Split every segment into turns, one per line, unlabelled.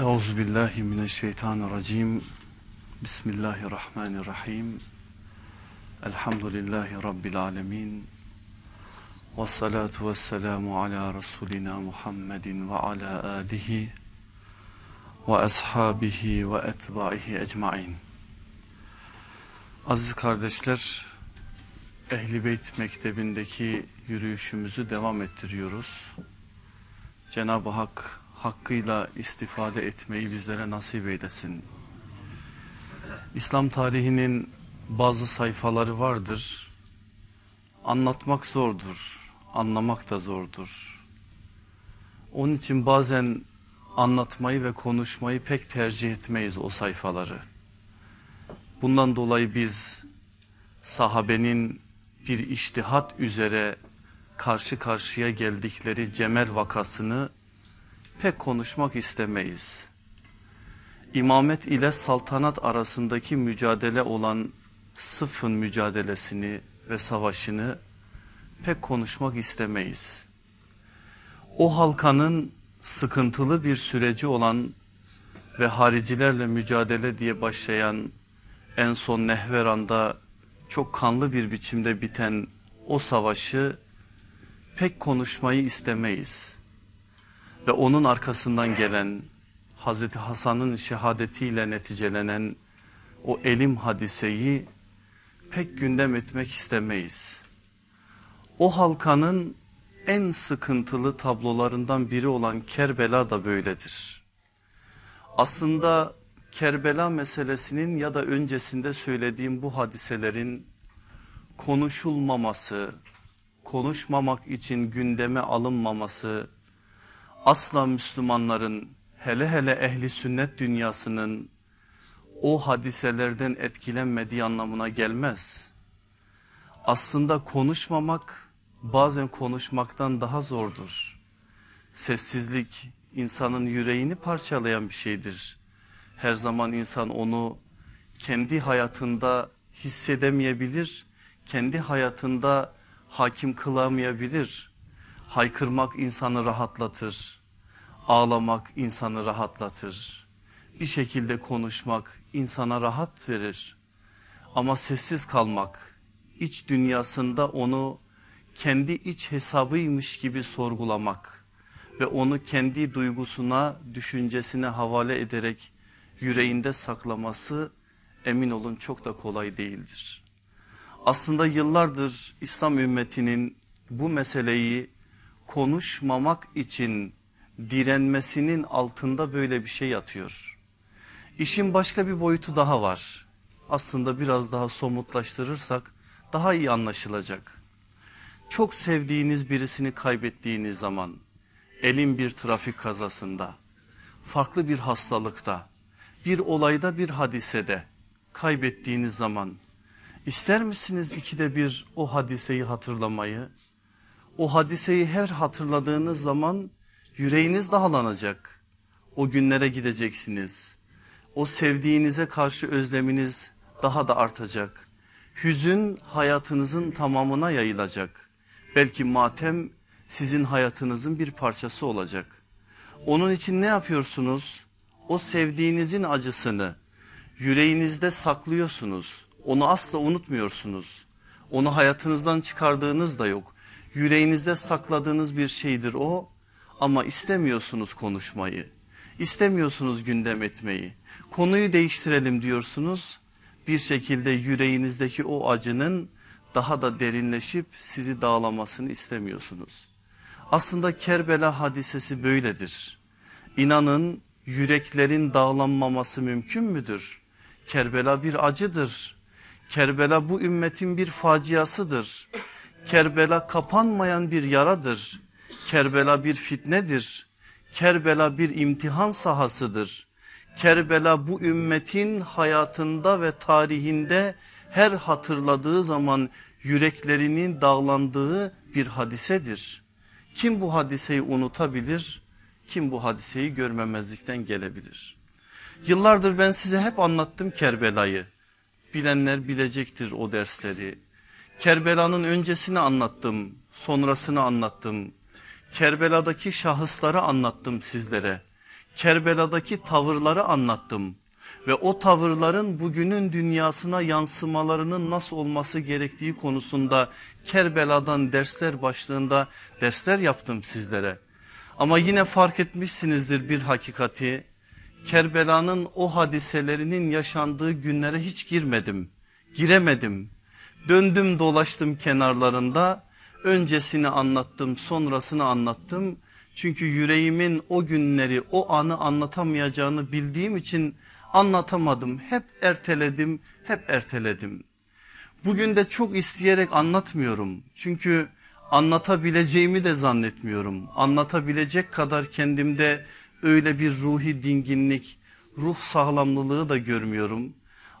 Euzu billahi mineşşeytanirracim. Bismillahirrahmanirrahim. Elhamdülillahi rabbil alamin. Ves salatu vesselamu ala rasulina Muhammedin ve ala alihi ve ashabihi ve etbaihi ecmaîn. Aziz kardeşler, Ehli Beyt Mektebi'ndeki yürüyüşümüzü devam ettiriyoruz. Cenab-ı Hak hakkıyla istifade etmeyi bizlere nasip eylesin. İslam tarihinin bazı sayfaları vardır. Anlatmak zordur, anlamak da zordur. Onun için bazen anlatmayı ve konuşmayı pek tercih etmeyiz o sayfaları. Bundan dolayı biz sahabenin bir iştihat üzere karşı karşıya geldikleri Cemel vakasını pek konuşmak istemeyiz. İmamet ile saltanat arasındaki mücadele olan sıfın mücadelesini ve savaşını pek konuşmak istemeyiz. O halkanın sıkıntılı bir süreci olan ve haricilerle mücadele diye başlayan en son Nehveran'da çok kanlı bir biçimde biten o savaşı pek konuşmayı istemeyiz. Ve onun arkasından gelen Hazreti Hasan'ın şehadetiyle neticelenen o elim hadiseyi pek gündem etmek istemeyiz. O halkanın en sıkıntılı tablolarından biri olan Kerbela da böyledir. Aslında Kerbela meselesinin ya da öncesinde söylediğim bu hadiselerin konuşulmaması, konuşmamak için gündeme alınmaması, asla Müslümanların hele hele ehli sünnet dünyasının o hadiselerden etkilenmediği anlamına gelmez. Aslında konuşmamak bazen konuşmaktan daha zordur. Sessizlik insanın yüreğini parçalayan bir şeydir. Her zaman insan onu kendi hayatında hissedemeyebilir, kendi hayatında hakim kılamayabilir. Haykırmak insanı rahatlatır, ağlamak insanı rahatlatır. Bir şekilde konuşmak insana rahat verir. Ama sessiz kalmak, iç dünyasında onu kendi iç hesabıymış gibi sorgulamak ve onu kendi duygusuna, düşüncesine havale ederek yüreğinde saklaması emin olun çok da kolay değildir. Aslında yıllardır İslam ümmetinin bu meseleyi konuşmamak için direnmesinin altında böyle bir şey yatıyor. İşin başka bir boyutu daha var. Aslında biraz daha somutlaştırırsak daha iyi anlaşılacak. Çok sevdiğiniz birisini kaybettiğiniz zaman, elin bir trafik kazasında, farklı bir hastalıkta, bir olayda bir hadisede kaybettiğiniz zaman ister misiniz ikide bir o hadiseyi hatırlamayı? O hadiseyi her hatırladığınız zaman yüreğiniz dağlanacak. O günlere gideceksiniz. O sevdiğinize karşı özleminiz daha da artacak. Hüzün hayatınızın tamamına yayılacak. Belki matem sizin hayatınızın bir parçası olacak. Onun için ne yapıyorsunuz? O sevdiğinizin acısını yüreğinizde saklıyorsunuz. Onu asla unutmuyorsunuz. Onu hayatınızdan çıkardığınız da yok. Yüreğinizde sakladığınız bir şeydir o ama istemiyorsunuz konuşmayı. İstemiyorsunuz gündem etmeyi. Konuyu değiştirelim diyorsunuz. Bir şekilde yüreğinizdeki o acının daha da derinleşip sizi dağlamasını istemiyorsunuz. Aslında Kerbela hadisesi böyledir. İnanın yüreklerin dağlanmaması mümkün müdür? Kerbela bir acıdır. Kerbela bu ümmetin bir faciasıdır. Kerbela kapanmayan bir yaradır. Kerbela bir fitnedir. Kerbela bir imtihan sahasıdır. Kerbela bu ümmetin hayatında ve tarihinde her hatırladığı zaman yüreklerinin dağlandığı bir hadisedir. Kim bu hadiseyi unutabilir? Kim bu hadiseyi görmemezlikten gelebilir? Yıllardır ben size hep anlattım Kerbela'yı. Bilenler bilecektir o dersleri. Kerbela'nın öncesini anlattım, sonrasını anlattım. Kerbela'daki şahısları anlattım sizlere. Kerbela'daki tavırları anlattım ve o tavırların bugünün dünyasına yansımalarının nasıl olması gerektiği konusunda Kerbela'dan dersler başlığında dersler yaptım sizlere. Ama yine fark etmişsinizdir bir hakikati. Kerbela'nın o hadiselerinin yaşandığı günlere hiç girmedim. Giremedim. Döndüm dolaştım kenarlarında. Öncesini anlattım, sonrasını anlattım. Çünkü yüreğimin o günleri, o anı anlatamayacağını bildiğim için anlatamadım. Hep erteledim, hep erteledim. Bugün de çok isteyerek anlatmıyorum. Çünkü anlatabileceğimi de zannetmiyorum. Anlatabilecek kadar kendimde öyle bir ruhi dinginlik, ruh sağlamlılığı da görmüyorum.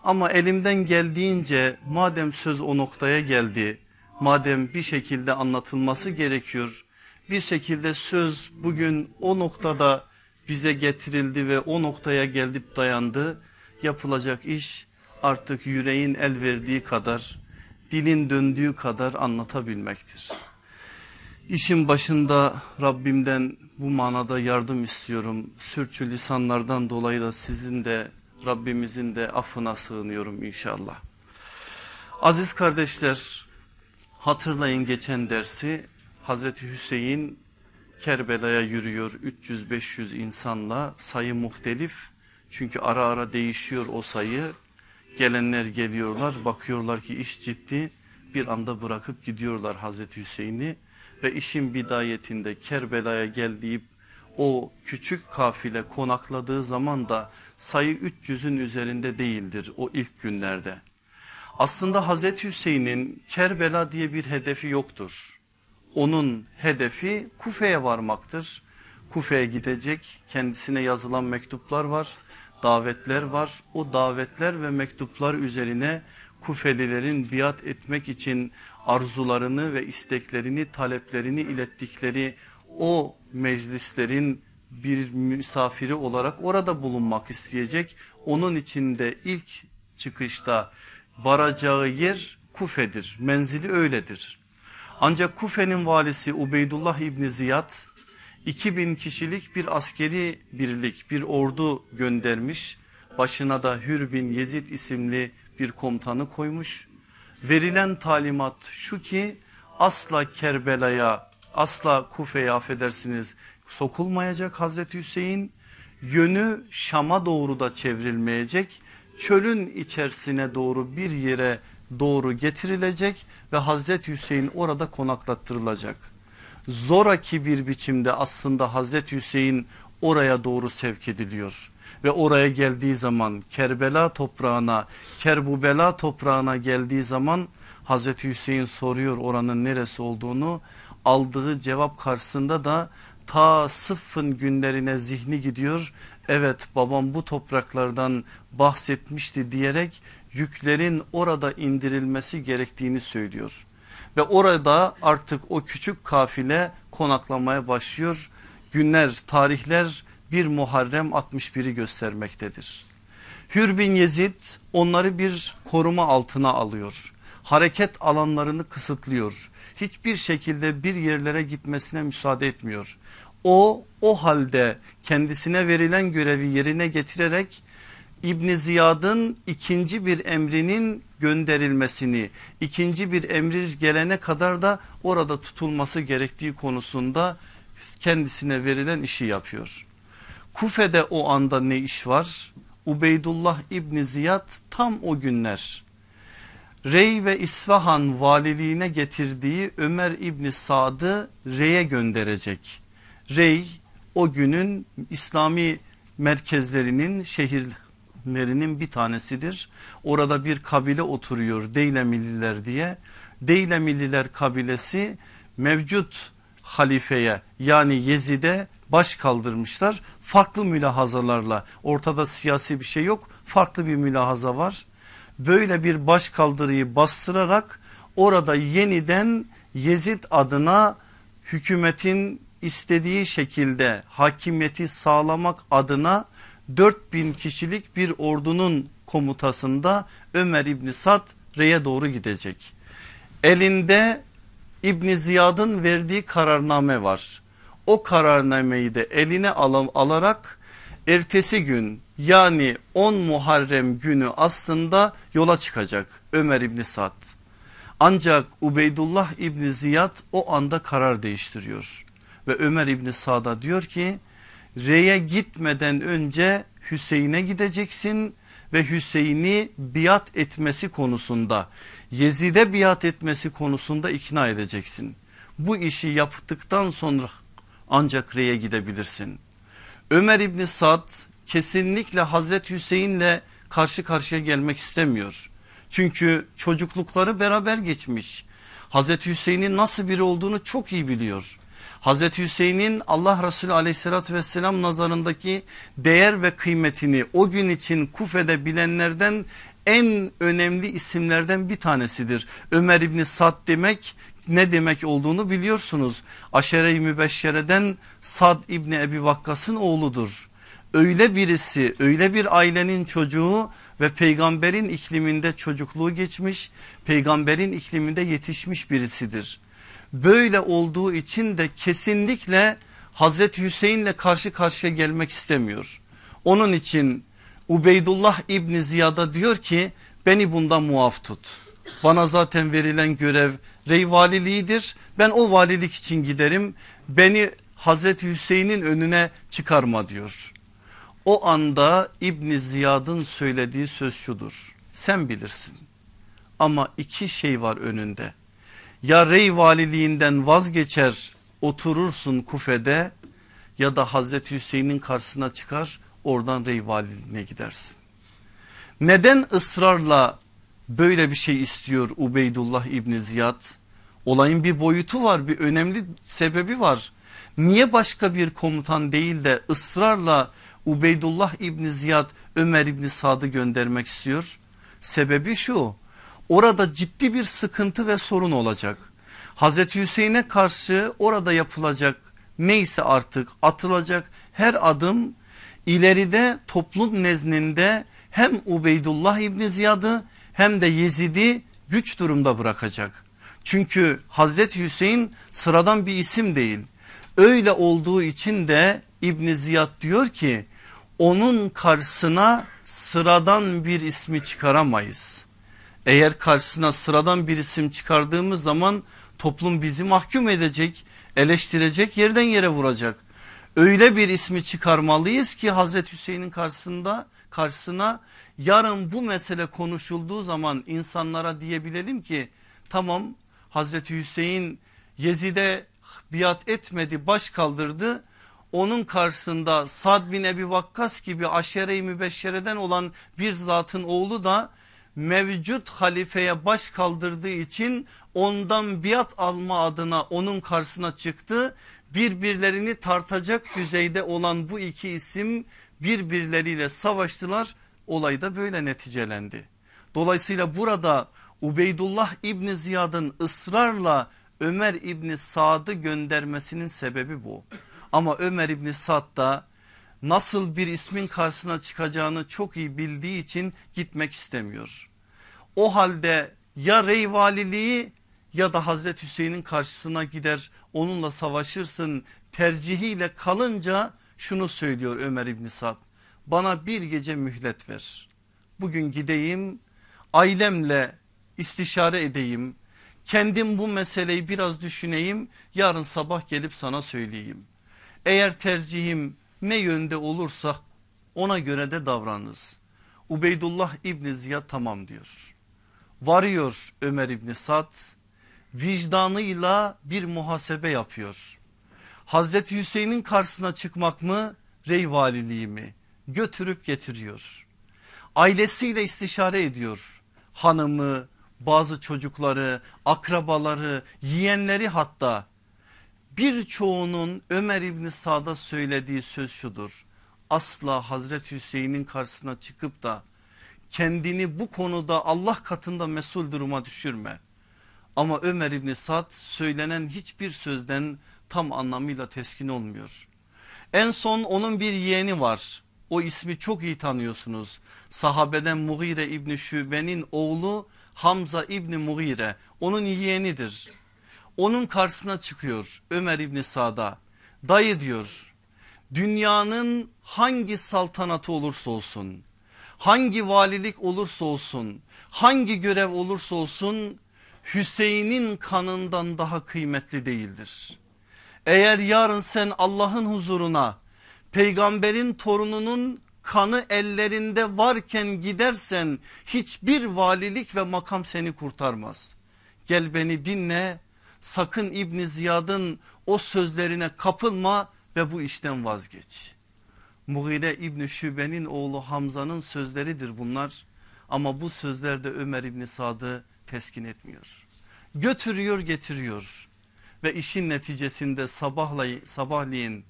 Ama elimden geldiğince madem söz o noktaya geldi, madem bir şekilde anlatılması gerekiyor, bir şekilde söz bugün o noktada bize getirildi ve o noktaya gelip dayandı. Yapılacak iş artık yüreğin el verdiği kadar, dilin döndüğü kadar anlatabilmektir. İşin başında Rabbimden bu manada yardım istiyorum. Sürçü lisanlardan dolayı da sizin de Rabbimizin de affına sığınıyorum inşallah. Aziz kardeşler hatırlayın geçen dersi. Hazreti Hüseyin Kerbela'ya yürüyor 300-500 insanla. Sayı muhtelif. Çünkü ara ara değişiyor o sayı. Gelenler geliyorlar bakıyorlar ki iş ciddi. Bir anda bırakıp gidiyorlar Hazreti Hüseyin'i. Ve işin bidayetinde Kerbela'ya geldiği o küçük kafile konakladığı zaman da sayı 300'ün üzerinde değildir o ilk günlerde. Aslında Hazreti Hüseyin'in Kerbela diye bir hedefi yoktur. Onun hedefi Kufe'ye varmaktır. Kufe'ye gidecek kendisine yazılan mektuplar var, davetler var. O davetler ve mektuplar üzerine Kufelilerin biat etmek için arzularını ve isteklerini, taleplerini ilettikleri o meclislerin bir misafiri olarak orada bulunmak isteyecek. Onun içinde ilk çıkışta varacağı yer Kufe'dir. Menzili öyledir. Ancak Kufe'nin valisi Ubeydullah İbni Ziyad 2000 kişilik bir askeri birlik, bir ordu göndermiş. Başına da Hür bin Yezid isimli bir komutanı koymuş. Verilen talimat şu ki asla Kerbela'ya, asla Kufe'ye affedersiniz sokulmayacak Hazreti Hüseyin. Yönü Şam'a doğru da çevrilmeyecek. Çölün içerisine doğru bir yere doğru getirilecek ve Hazreti Hüseyin orada konaklattırılacak. Zoraki bir biçimde aslında Hazreti Hüseyin oraya doğru sevk ediliyor. Ve oraya geldiği zaman Kerbela toprağına, Kerbubela toprağına geldiği zaman Hazreti Hüseyin soruyor oranın neresi olduğunu. Aldığı cevap karşısında da ta sıffın günlerine zihni gidiyor. Evet babam bu topraklardan bahsetmişti diyerek yüklerin orada indirilmesi gerektiğini söylüyor. Ve orada artık o küçük kafile konaklamaya başlıyor. Günler, tarihler bir Muharrem 61'i göstermektedir. Hür bin Yezid onları bir koruma altına alıyor. Hareket alanlarını kısıtlıyor. Hiçbir şekilde bir yerlere gitmesine müsaade etmiyor. O o halde kendisine verilen görevi yerine getirerek İbn Ziyad'ın ikinci bir emrinin gönderilmesini, ikinci bir emri gelene kadar da orada tutulması gerektiği konusunda kendisine verilen işi yapıyor. Kufe'de o anda ne iş var? Ubeydullah İbni Ziyad tam o günler Rey ve İsfahan valiliğine getirdiği Ömer İbni Sad'ı Rey'e gönderecek. Rey o günün İslami merkezlerinin şehirlerinin bir tanesidir. Orada bir kabile oturuyor Deylemililer diye. Deylemililer kabilesi mevcut halifeye yani Yezid'e baş kaldırmışlar. Farklı mülahazalarla ortada siyasi bir şey yok farklı bir mülahaza var. Böyle bir baş kaldırıyı bastırarak orada yeniden Yezid adına hükümetin istediği şekilde hakimiyeti sağlamak adına 4000 kişilik bir ordunun komutasında Ömer İbni Sad Rey'e doğru gidecek. Elinde İbni Ziyad'ın verdiği kararname var. O kararnameyi de eline al alarak ertesi gün yani 10 Muharrem günü aslında yola çıkacak Ömer İbni Sad. Ancak Ubeydullah İbni Ziyad o anda karar değiştiriyor. Ve Ömer İbni Sad'a diyor ki Re'ye gitmeden önce Hüseyin'e gideceksin ve Hüseyin'i biat etmesi konusunda Yezid'e biat etmesi konusunda ikna edeceksin. Bu işi yaptıktan sonra ancak Re'ye gidebilirsin. Ömer İbni Sad kesinlikle Hazreti Hüseyin'le karşı karşıya gelmek istemiyor. Çünkü çocuklukları beraber geçmiş. Hazreti Hüseyin'in nasıl biri olduğunu çok iyi biliyor. Hazreti Hüseyin'in Allah Resulü aleyhissalatü vesselam nazarındaki değer ve kıymetini o gün için Kufe'de bilenlerden en önemli isimlerden bir tanesidir. Ömer İbni Sad demek ne demek olduğunu biliyorsunuz. Aşere-i Mübeşşere'den Sad İbni Ebi Vakkas'ın oğludur. Öyle birisi öyle bir ailenin çocuğu ve peygamberin ikliminde çocukluğu geçmiş peygamberin ikliminde yetişmiş birisidir. Böyle olduğu için de kesinlikle Hazreti Hüseyin'le karşı karşıya gelmek istemiyor. Onun için Ubeydullah İbni Ziyad'a diyor ki beni bundan muaf tut. Bana zaten verilen görev rey valiliğidir. Ben o valilik için giderim. Beni Hazreti Hüseyin'in önüne çıkarma diyor. O anda İbni Ziyad'ın söylediği söz şudur. Sen bilirsin ama iki şey var önünde. Ya rey valiliğinden vazgeçer oturursun Kufe'de ya da Hazreti Hüseyin'in karşısına çıkar oradan rey valiliğine gidersin. Neden ısrarla böyle bir şey istiyor Ubeydullah İbni Ziyad? Olayın bir boyutu var bir önemli sebebi var. Niye başka bir komutan değil de ısrarla Ubeydullah İbni Ziyad Ömer İbni Sad'ı göndermek istiyor? Sebebi şu orada ciddi bir sıkıntı ve sorun olacak. Hazreti Hüseyin'e karşı orada yapılacak neyse artık atılacak her adım ileride toplum nezdinde hem Ubeydullah İbni Ziyad'ı hem de Yezid'i güç durumda bırakacak. Çünkü Hazreti Hüseyin sıradan bir isim değil. Öyle olduğu için de İbni Ziyad diyor ki onun karşısına sıradan bir ismi çıkaramayız. Eğer karşısına sıradan bir isim çıkardığımız zaman toplum bizi mahkum edecek, eleştirecek, yerden yere vuracak. Öyle bir ismi çıkarmalıyız ki Hazreti Hüseyin'in karşısında karşısına yarın bu mesele konuşulduğu zaman insanlara diyebilelim ki tamam Hazreti Hüseyin Yezid'e biat etmedi baş kaldırdı onun karşısında Sad bin Ebi Vakkas gibi aşere-i mübeşşereden olan bir zatın oğlu da mevcut halifeye baş kaldırdığı için ondan biat alma adına onun karşısına çıktı. Birbirlerini tartacak düzeyde olan bu iki isim birbirleriyle savaştılar. Olay da böyle neticelendi. Dolayısıyla burada Ubeydullah İbni Ziyad'ın ısrarla Ömer İbni Sad'ı göndermesinin sebebi bu. Ama Ömer İbni Sad da nasıl bir ismin karşısına çıkacağını çok iyi bildiği için gitmek istemiyor. O halde ya rey valiliği ya da Hazreti Hüseyin'in karşısına gider onunla savaşırsın tercihiyle kalınca şunu söylüyor Ömer İbni Sad. Bana bir gece mühlet ver. Bugün gideyim ailemle istişare edeyim. Kendim bu meseleyi biraz düşüneyim yarın sabah gelip sana söyleyeyim. Eğer tercihim ne yönde olursa ona göre de davranınız. Ubeydullah İbni Ziyad tamam diyor. Varıyor Ömer İbni Sad vicdanıyla bir muhasebe yapıyor. Hazreti Hüseyin'in karşısına çıkmak mı rey valiliği mi götürüp getiriyor. Ailesiyle istişare ediyor. Hanımı, bazı çocukları, akrabaları, yeğenleri hatta birçoğunun Ömer İbni Sa'da söylediği söz şudur. Asla Hazreti Hüseyin'in karşısına çıkıp da kendini bu konuda Allah katında mesul duruma düşürme. Ama Ömer İbni Sad söylenen hiçbir sözden tam anlamıyla teskin olmuyor. En son onun bir yeğeni var. O ismi çok iyi tanıyorsunuz. Sahabeden Mughire İbni Şube'nin oğlu Hamza İbni Mughire onun yeğenidir. Onun karşısına çıkıyor Ömer İbni Sa'da. Dayı diyor dünyanın hangi saltanatı olursa olsun, hangi valilik olursa olsun, hangi görev olursa olsun Hüseyin'in kanından daha kıymetli değildir. Eğer yarın sen Allah'ın huzuruna peygamberin torununun kanı ellerinde varken gidersen hiçbir valilik ve makam seni kurtarmaz. Gel beni dinle sakın İbni Ziyad'ın o sözlerine kapılma ve bu işten vazgeç. Mughire İbni Şübe'nin oğlu Hamza'nın sözleridir bunlar ama bu sözler de Ömer İbni Sad'ı teskin etmiyor. Götürüyor getiriyor ve işin neticesinde sabahleyin, sabahleyin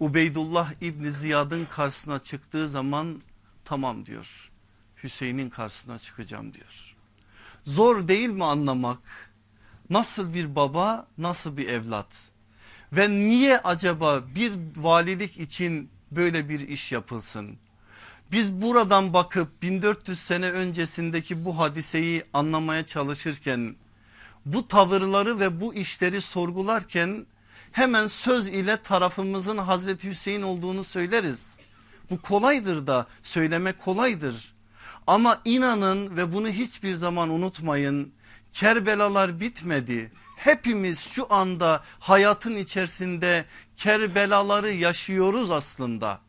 Ubeydullah İbni Ziyad'ın karşısına çıktığı zaman tamam diyor. Hüseyin'in karşısına çıkacağım diyor. Zor değil mi anlamak? Nasıl bir baba nasıl bir evlat? Ve niye acaba bir valilik için böyle bir iş yapılsın? Biz buradan bakıp 1400 sene öncesindeki bu hadiseyi anlamaya çalışırken bu tavırları ve bu işleri sorgularken hemen söz ile tarafımızın Hazreti Hüseyin olduğunu söyleriz. Bu kolaydır da söylemek kolaydır. Ama inanın ve bunu hiçbir zaman unutmayın. Kerbelalar bitmedi. Hepimiz şu anda hayatın içerisinde Kerbelaları yaşıyoruz aslında.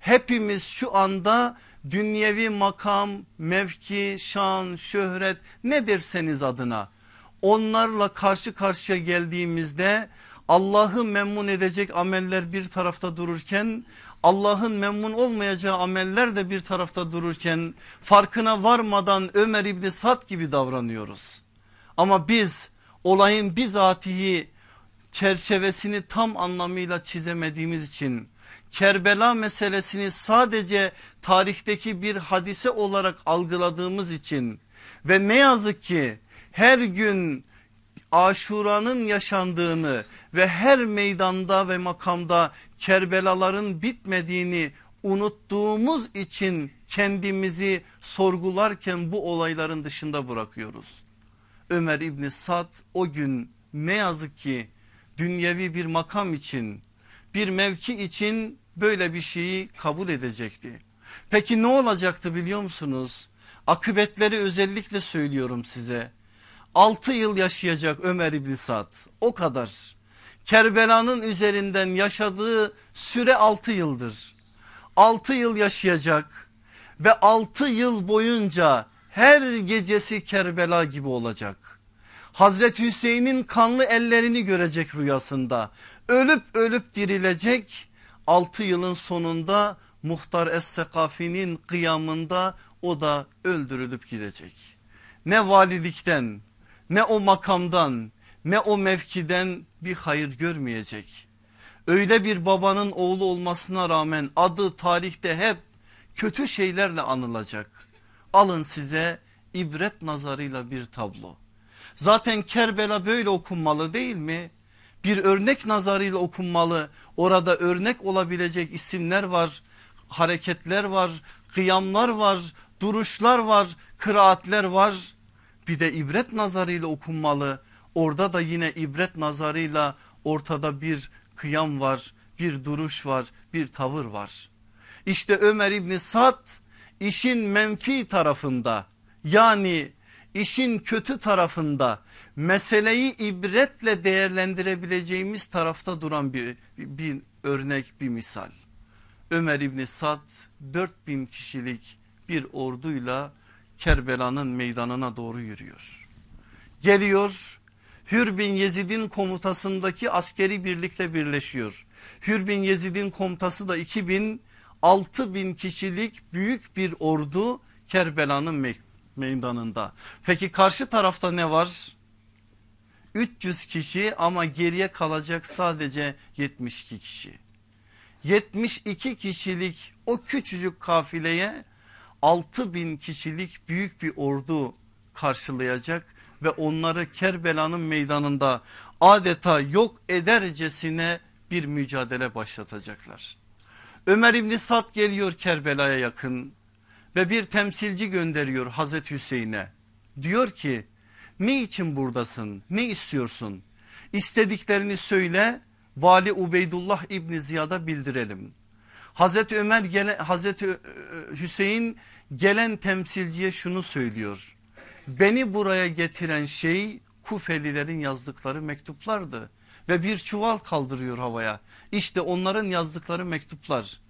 Hepimiz şu anda dünyevi makam, mevki, şan, şöhret ne derseniz adına onlarla karşı karşıya geldiğimizde Allah'ı memnun edecek ameller bir tarafta dururken Allah'ın memnun olmayacağı ameller de bir tarafta dururken farkına varmadan Ömer İbni Sad gibi davranıyoruz. Ama biz olayın bizatihi çerçevesini tam anlamıyla çizemediğimiz için Kerbela meselesini sadece tarihteki bir hadise olarak algıladığımız için ve ne yazık ki her gün aşuranın yaşandığını ve her meydanda ve makamda Kerbelaların bitmediğini unuttuğumuz için kendimizi sorgularken bu olayların dışında bırakıyoruz. Ömer İbni Sad o gün ne yazık ki dünyevi bir makam için bir mevki için böyle bir şeyi kabul edecekti. Peki ne olacaktı biliyor musunuz? Akıbetleri özellikle söylüyorum size. 6 yıl yaşayacak Ömer İbni Sad o kadar. Kerbela'nın üzerinden yaşadığı süre 6 yıldır. 6 yıl yaşayacak ve 6 yıl boyunca her gecesi Kerbela gibi olacak. Hazreti Hüseyin'in kanlı ellerini görecek rüyasında. Ölüp ölüp dirilecek 6 yılın sonunda Muhtar Es-Sekafi'nin kıyamında o da öldürülüp gidecek. Ne valilikten ne o makamdan ne o mevkiden bir hayır görmeyecek. Öyle bir babanın oğlu olmasına rağmen adı tarihte hep kötü şeylerle anılacak. Alın size ibret nazarıyla bir tablo. Zaten Kerbela böyle okunmalı değil mi? Bir örnek nazarıyla okunmalı. Orada örnek olabilecek isimler var, hareketler var, kıyamlar var, duruşlar var, kıraatler var. Bir de ibret nazarıyla okunmalı. Orada da yine ibret nazarıyla ortada bir kıyam var, bir duruş var, bir tavır var. İşte Ömer İbni Sad işin menfi tarafında yani işin kötü tarafında meseleyi ibretle değerlendirebileceğimiz tarafta duran bir, bir örnek bir misal. Ömer İbni Sad 4000 kişilik bir orduyla Kerbela'nın meydanına doğru yürüyor. Geliyor Hür bin Yezid'in komutasındaki askeri birlikle birleşiyor. Hür bin Yezid'in komutası da 2000 6000 kişilik büyük bir ordu Kerbela'nın meydanında. Peki karşı tarafta ne var? 300 kişi ama geriye kalacak sadece 72 kişi. 72 kişilik o küçücük kafileye 6000 kişilik büyük bir ordu karşılayacak ve onları Kerbela'nın meydanında adeta yok edercesine bir mücadele başlatacaklar. Ömer İbni Sad geliyor Kerbela'ya yakın ve bir temsilci gönderiyor Hazreti Hüseyin'e. Diyor ki ne için buradasın ne istiyorsun? İstediklerini söyle Vali Ubeydullah İbni Ziyad'a bildirelim. Hazreti Ömer gele, Hazreti Hüseyin gelen temsilciye şunu söylüyor. Beni buraya getiren şey Kufelilerin yazdıkları mektuplardı ve bir çuval kaldırıyor havaya. İşte onların yazdıkları mektuplar.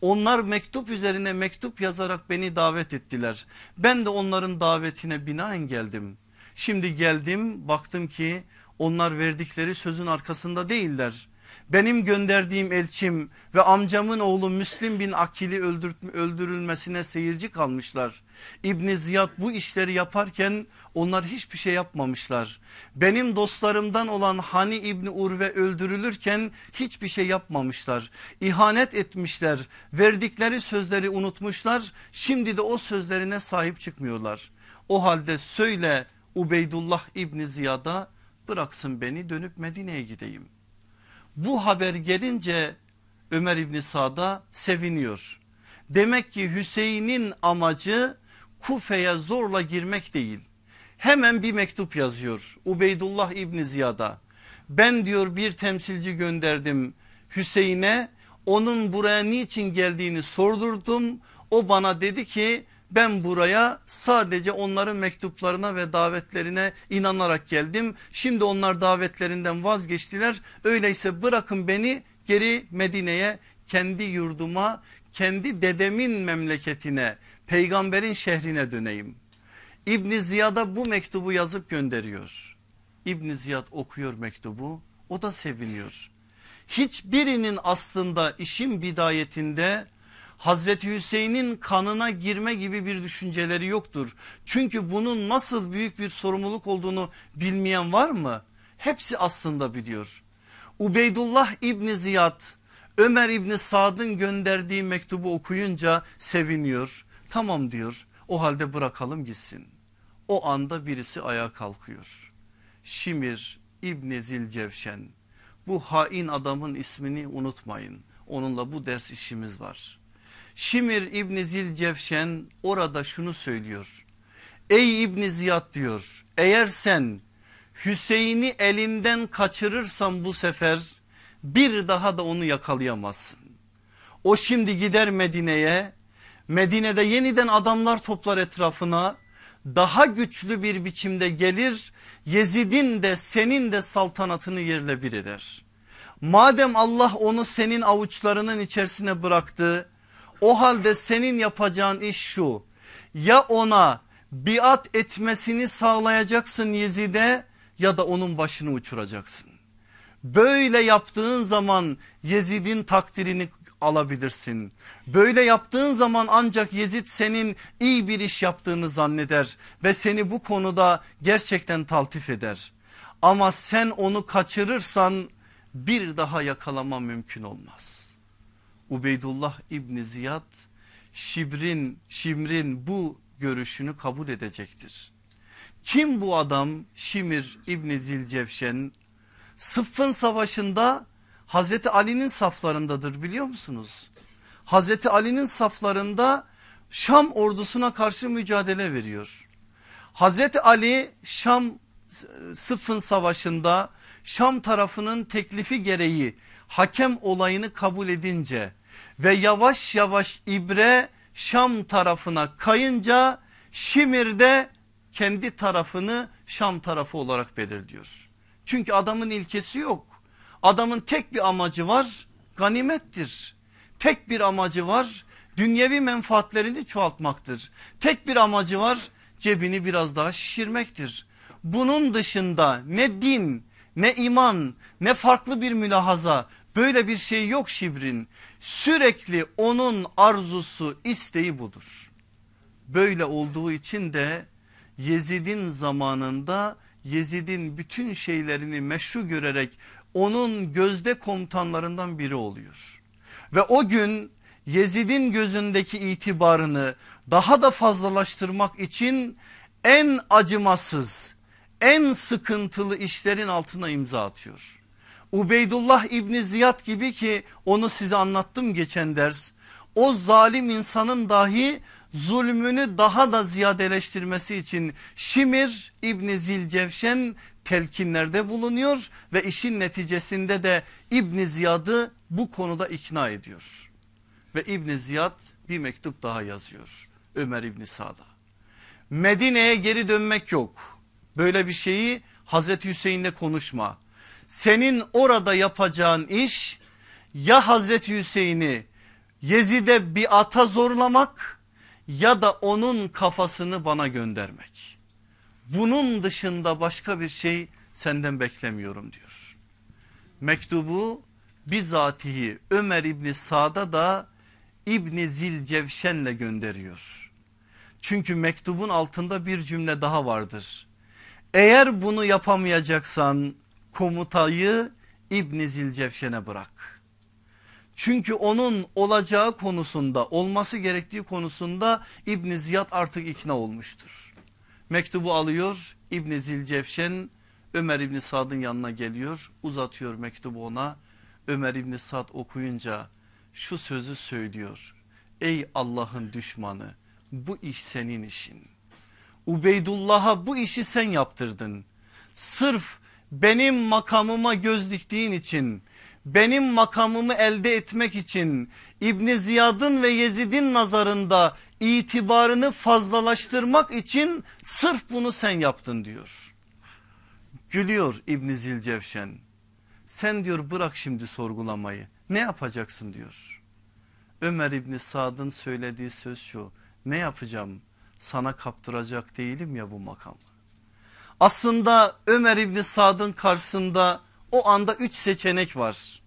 Onlar mektup üzerine mektup yazarak beni davet ettiler. Ben de onların davetine binaen geldim. Şimdi geldim baktım ki onlar verdikleri sözün arkasında değiller. Benim gönderdiğim elçim ve amcamın oğlu Müslim bin Akil'i öldürülmesine seyirci kalmışlar. İbni Ziyad bu işleri yaparken onlar hiçbir şey yapmamışlar. Benim dostlarımdan olan Hani İbni Urve öldürülürken hiçbir şey yapmamışlar. İhanet etmişler verdikleri sözleri unutmuşlar şimdi de o sözlerine sahip çıkmıyorlar. O halde söyle Ubeydullah İbni Ziyad'a bıraksın beni dönüp Medine'ye gideyim. Bu haber gelince Ömer İbni Sa'da seviniyor. Demek ki Hüseyin'in amacı Kufe'ye zorla girmek değil. Hemen bir mektup yazıyor Ubeydullah İbni Ziyad'a. Ben diyor bir temsilci gönderdim Hüseyin'e onun buraya niçin geldiğini sordurdum. O bana dedi ki ben buraya sadece onların mektuplarına ve davetlerine inanarak geldim. Şimdi onlar davetlerinden vazgeçtiler. Öyleyse bırakın beni geri Medine'ye kendi yurduma kendi dedemin memleketine peygamberin şehrine döneyim. İbn Ziyad'a bu mektubu yazıp gönderiyor. İbn Ziyad okuyor mektubu o da seviniyor. Hiçbirinin aslında işin bidayetinde Hazreti Hüseyin'in kanına girme gibi bir düşünceleri yoktur. Çünkü bunun nasıl büyük bir sorumluluk olduğunu bilmeyen var mı? Hepsi aslında biliyor. Ubeydullah İbni Ziyad Ömer İbni Sad'ın gönderdiği mektubu okuyunca seviniyor. Tamam diyor o halde bırakalım gitsin. O anda birisi ayağa kalkıyor. Şimir İbni Zilcevşen bu hain adamın ismini unutmayın. Onunla bu ders işimiz var. Şimir İbni Zilcevşen orada şunu söylüyor. Ey İbni Ziyad diyor eğer sen Hüseyin'i elinden kaçırırsan bu sefer bir daha da onu yakalayamazsın. O şimdi gider Medine'ye Medine'de yeniden adamlar toplar etrafına daha güçlü bir biçimde gelir Yezid'in de senin de saltanatını yerle bir eder. Madem Allah onu senin avuçlarının içerisine bıraktı o halde senin yapacağın iş şu ya ona biat etmesini sağlayacaksın Yezid'e ya da onun başını uçuracaksın. Böyle yaptığın zaman Yezid'in takdirini alabilirsin. Böyle yaptığın zaman ancak Yezid senin iyi bir iş yaptığını zanneder ve seni bu konuda gerçekten taltif eder. Ama sen onu kaçırırsan bir daha yakalama mümkün olmaz. Ubeydullah İbni Ziyad Şibrin, Şimr'in bu görüşünü kabul edecektir. Kim bu adam Şimir İbni Zilcevşen Sıffın savaşında Hazreti Ali'nin saflarındadır biliyor musunuz? Hazreti Ali'nin saflarında Şam ordusuna karşı mücadele veriyor. Hazreti Ali Şam Sıffın savaşında Şam tarafının teklifi gereği hakem olayını kabul edince ve yavaş yavaş İbre Şam tarafına kayınca Şimir'de kendi tarafını Şam tarafı olarak belirliyor. Çünkü adamın ilkesi yok. Adamın tek bir amacı var ganimettir. Tek bir amacı var dünyevi menfaatlerini çoğaltmaktır. Tek bir amacı var cebini biraz daha şişirmektir. Bunun dışında ne din ne iman ne farklı bir mülahaza böyle bir şey yok şibrin. Sürekli onun arzusu isteği budur. Böyle olduğu için de Yezid'in zamanında Yezid'in bütün şeylerini meşru görerek onun gözde komutanlarından biri oluyor. Ve o gün Yezid'in gözündeki itibarını daha da fazlalaştırmak için en acımasız, en sıkıntılı işlerin altına imza atıyor. Ubeydullah İbni Ziyad gibi ki onu size anlattım geçen ders. O zalim insanın dahi zulmünü daha da ziyadeleştirmesi için Şimir İbni Zilcevşen
telkinlerde bulunuyor ve işin neticesinde de İbn Ziyad'ı bu konuda ikna ediyor. Ve İbn Ziyad bir mektup daha yazıyor Ömer İbn Sa'da. Medine'ye geri dönmek yok. Böyle bir şeyi Hazreti Hüseyin'le konuşma. Senin orada yapacağın iş ya Hazreti Hüseyin'i Yezid'e bir ata zorlamak ya da onun kafasını bana göndermek. Bunun dışında başka bir şey senden beklemiyorum diyor. Mektubu bizatihi Ömer İbni Sa'da da İbni Zilcevşen'le gönderiyor. Çünkü mektubun altında bir cümle daha vardır. Eğer bunu yapamayacaksan komutayı İbni Zilcevşen'e bırak. Çünkü onun olacağı konusunda olması gerektiği konusunda İbn Ziyad artık ikna olmuştur. Mektubu alıyor İbn Zilcevşen Ömer İbni Sad'ın yanına geliyor uzatıyor mektubu ona. Ömer İbni Sad okuyunca şu sözü söylüyor. Ey Allah'ın düşmanı bu iş senin işin. Ubeydullah'a bu işi sen yaptırdın. Sırf benim makamıma göz diktiğin için benim makamımı elde etmek için İbni Ziyad'ın ve Yezid'in nazarında itibarını fazlalaştırmak için sırf bunu sen yaptın diyor. Gülüyor İbni Zilcevşen. Sen diyor bırak şimdi sorgulamayı ne yapacaksın diyor. Ömer İbni Sad'ın söylediği söz şu ne yapacağım sana kaptıracak değilim ya bu makamı. Aslında Ömer İbni Sad'ın karşısında o anda üç seçenek var.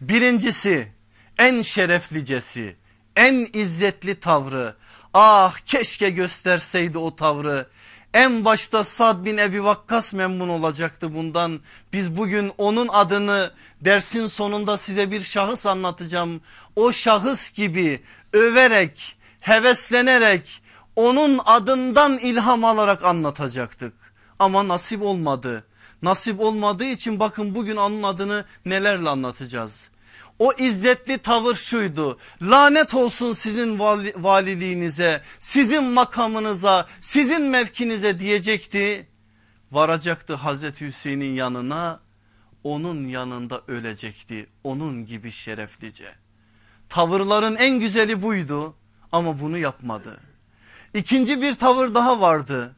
Birincisi en şereflicesi en izzetli tavrı ah keşke gösterseydi o tavrı en başta Sad bin Ebi Vakkas memnun olacaktı bundan. Biz bugün onun adını dersin sonunda size bir şahıs anlatacağım. O şahıs gibi överek, heveslenerek onun adından ilham alarak anlatacaktık. Ama nasip olmadı. Nasip olmadığı için bakın bugün onun adını nelerle anlatacağız. O izzetli tavır şuydu. Lanet olsun sizin vali, valiliğinize, sizin makamınıza, sizin mevkinize diyecekti. Varacaktı Hazreti Hüseyin'in yanına. Onun yanında ölecekti. Onun gibi şereflice. Tavırların en güzeli buydu ama bunu yapmadı. İkinci bir tavır daha vardı.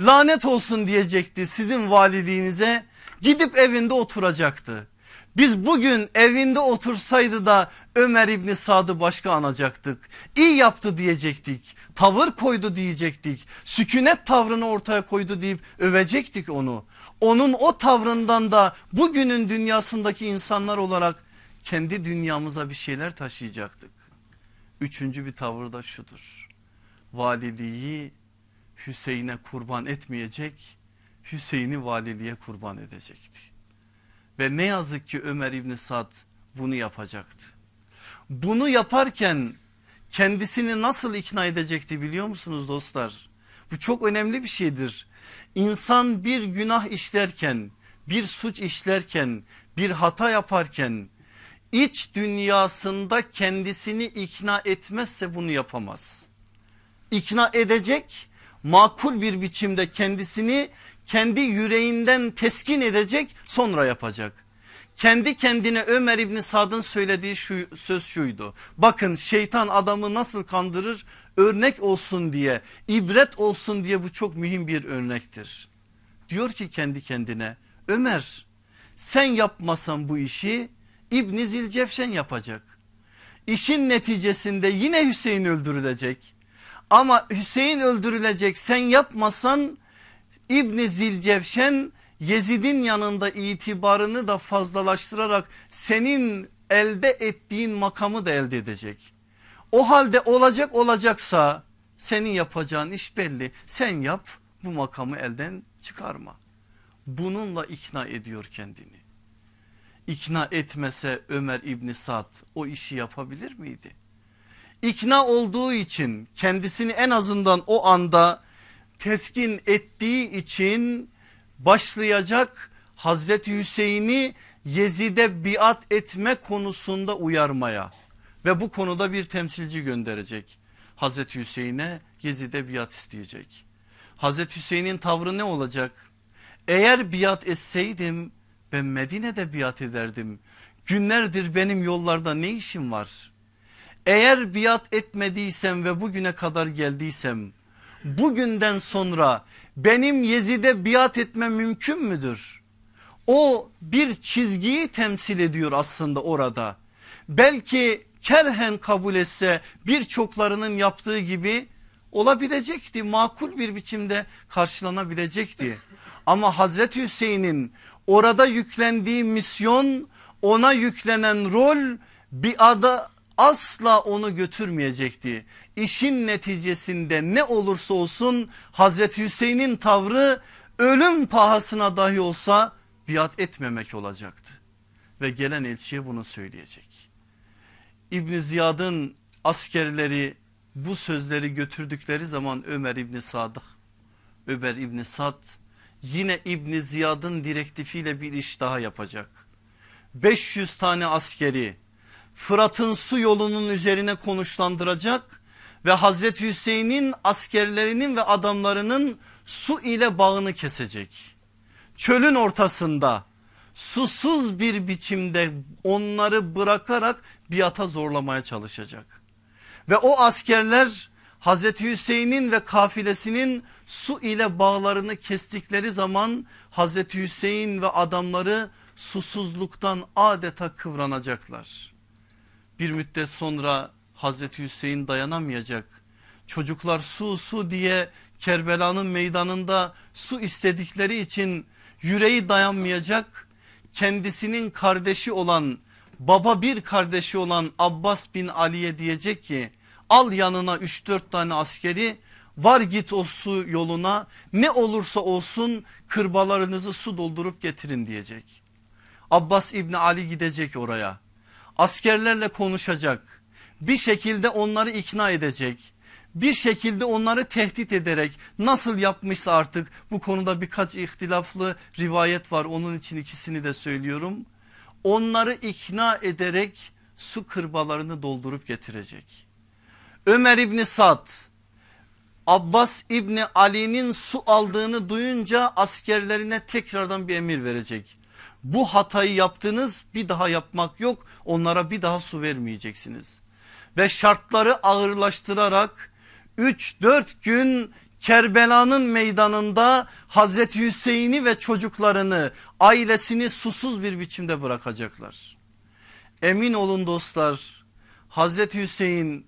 Lanet olsun diyecekti sizin valiliğinize. Gidip evinde oturacaktı. Biz bugün evinde otursaydı da Ömer İbni Sad'ı başka anacaktık. İyi yaptı diyecektik. Tavır koydu diyecektik. Sükunet tavrını ortaya koydu deyip övecektik onu. Onun o tavrından da bugünün dünyasındaki insanlar olarak kendi dünyamıza bir şeyler taşıyacaktık. Üçüncü bir tavır da şudur. Valiliği Hüseyin'e kurban etmeyecek, Hüseyin'i valiliğe kurban edecekti. Ve ne yazık ki Ömer İbni Sad bunu yapacaktı. Bunu yaparken kendisini nasıl ikna edecekti biliyor musunuz dostlar? Bu çok önemli bir şeydir. İnsan bir günah işlerken, bir suç işlerken, bir hata yaparken iç dünyasında kendisini ikna etmezse bunu yapamaz. İkna edecek makul bir biçimde kendisini kendi yüreğinden teskin edecek sonra yapacak. Kendi kendine Ömer İbni Sad'ın söylediği şu, söz şuydu. Bakın şeytan adamı nasıl kandırır örnek olsun diye ibret olsun diye bu çok mühim bir örnektir. Diyor ki kendi kendine Ömer sen yapmasan bu işi İbni Zilcefşen yapacak. İşin neticesinde yine Hüseyin öldürülecek. Ama Hüseyin öldürülecek sen yapmasan İbni Zilcevşen Yezid'in yanında itibarını da fazlalaştırarak senin elde ettiğin makamı da elde edecek. O halde olacak olacaksa senin yapacağın iş belli. Sen yap bu makamı elden çıkarma. Bununla ikna ediyor kendini. İkna etmese Ömer İbni Sad o işi yapabilir miydi? İkna olduğu için kendisini en azından o anda teskin ettiği için başlayacak Hazreti Hüseyin'i Yezid'e biat etme konusunda uyarmaya ve bu konuda bir temsilci gönderecek. Hazreti Hüseyin'e Yezid'e biat isteyecek. Hazreti Hüseyin'in tavrı ne olacak? Eğer biat etseydim ben Medine'de biat ederdim. Günlerdir benim yollarda ne işim var? Eğer biat etmediysem ve bugüne kadar geldiysem bugünden sonra benim Yezid'e biat etmem mümkün müdür? O bir çizgiyi temsil ediyor aslında orada. Belki kerhen kabul etse birçoklarının yaptığı gibi olabilecekti. Makul bir biçimde karşılanabilecekti. Ama Hazreti Hüseyin'in orada yüklendiği misyon ona yüklenen rol bir ada asla onu götürmeyecekti. İşin neticesinde ne olursa olsun Hazreti Hüseyin'in tavrı ölüm pahasına dahi olsa biat etmemek olacaktı. Ve gelen elçiye bunu söyleyecek. İbni Ziyad'ın askerleri bu sözleri götürdükleri zaman Ömer İbni Sad'ı Ömer İbni Sad yine İbni Ziyad'ın direktifiyle bir iş daha yapacak. 500 tane askeri Fırat'ın su yolunun üzerine konuşlandıracak ve Hazreti Hüseyin'in askerlerinin ve adamlarının su ile bağını kesecek. Çölün ortasında susuz bir biçimde onları bırakarak biata zorlamaya çalışacak. Ve o askerler Hazreti Hüseyin'in ve kafilesinin su ile bağlarını kestikleri zaman Hazreti Hüseyin ve adamları susuzluktan adeta kıvranacaklar. Bir müddet sonra Hazreti Hüseyin dayanamayacak. Çocuklar su su diye Kerbela'nın meydanında su istedikleri için yüreği dayanmayacak. Kendisinin kardeşi olan baba bir kardeşi olan Abbas bin Ali'ye diyecek ki al yanına 3-4 tane askeri var git o su yoluna ne olursa olsun kırbalarınızı su doldurup getirin diyecek. Abbas İbni Ali gidecek oraya askerlerle konuşacak bir şekilde onları ikna edecek bir şekilde onları tehdit ederek nasıl yapmışsa artık bu konuda birkaç ihtilaflı rivayet var onun için ikisini de söylüyorum. Onları ikna ederek su kırbalarını doldurup getirecek. Ömer İbni Sad Abbas İbni Ali'nin su aldığını duyunca askerlerine tekrardan bir emir verecek. Bu hatayı yaptınız bir daha yapmak yok onlara bir daha su vermeyeceksiniz. Ve şartları ağırlaştırarak 3-4 gün Kerbela'nın meydanında Hazreti Hüseyin'i ve çocuklarını ailesini susuz bir biçimde bırakacaklar. Emin olun dostlar Hazreti Hüseyin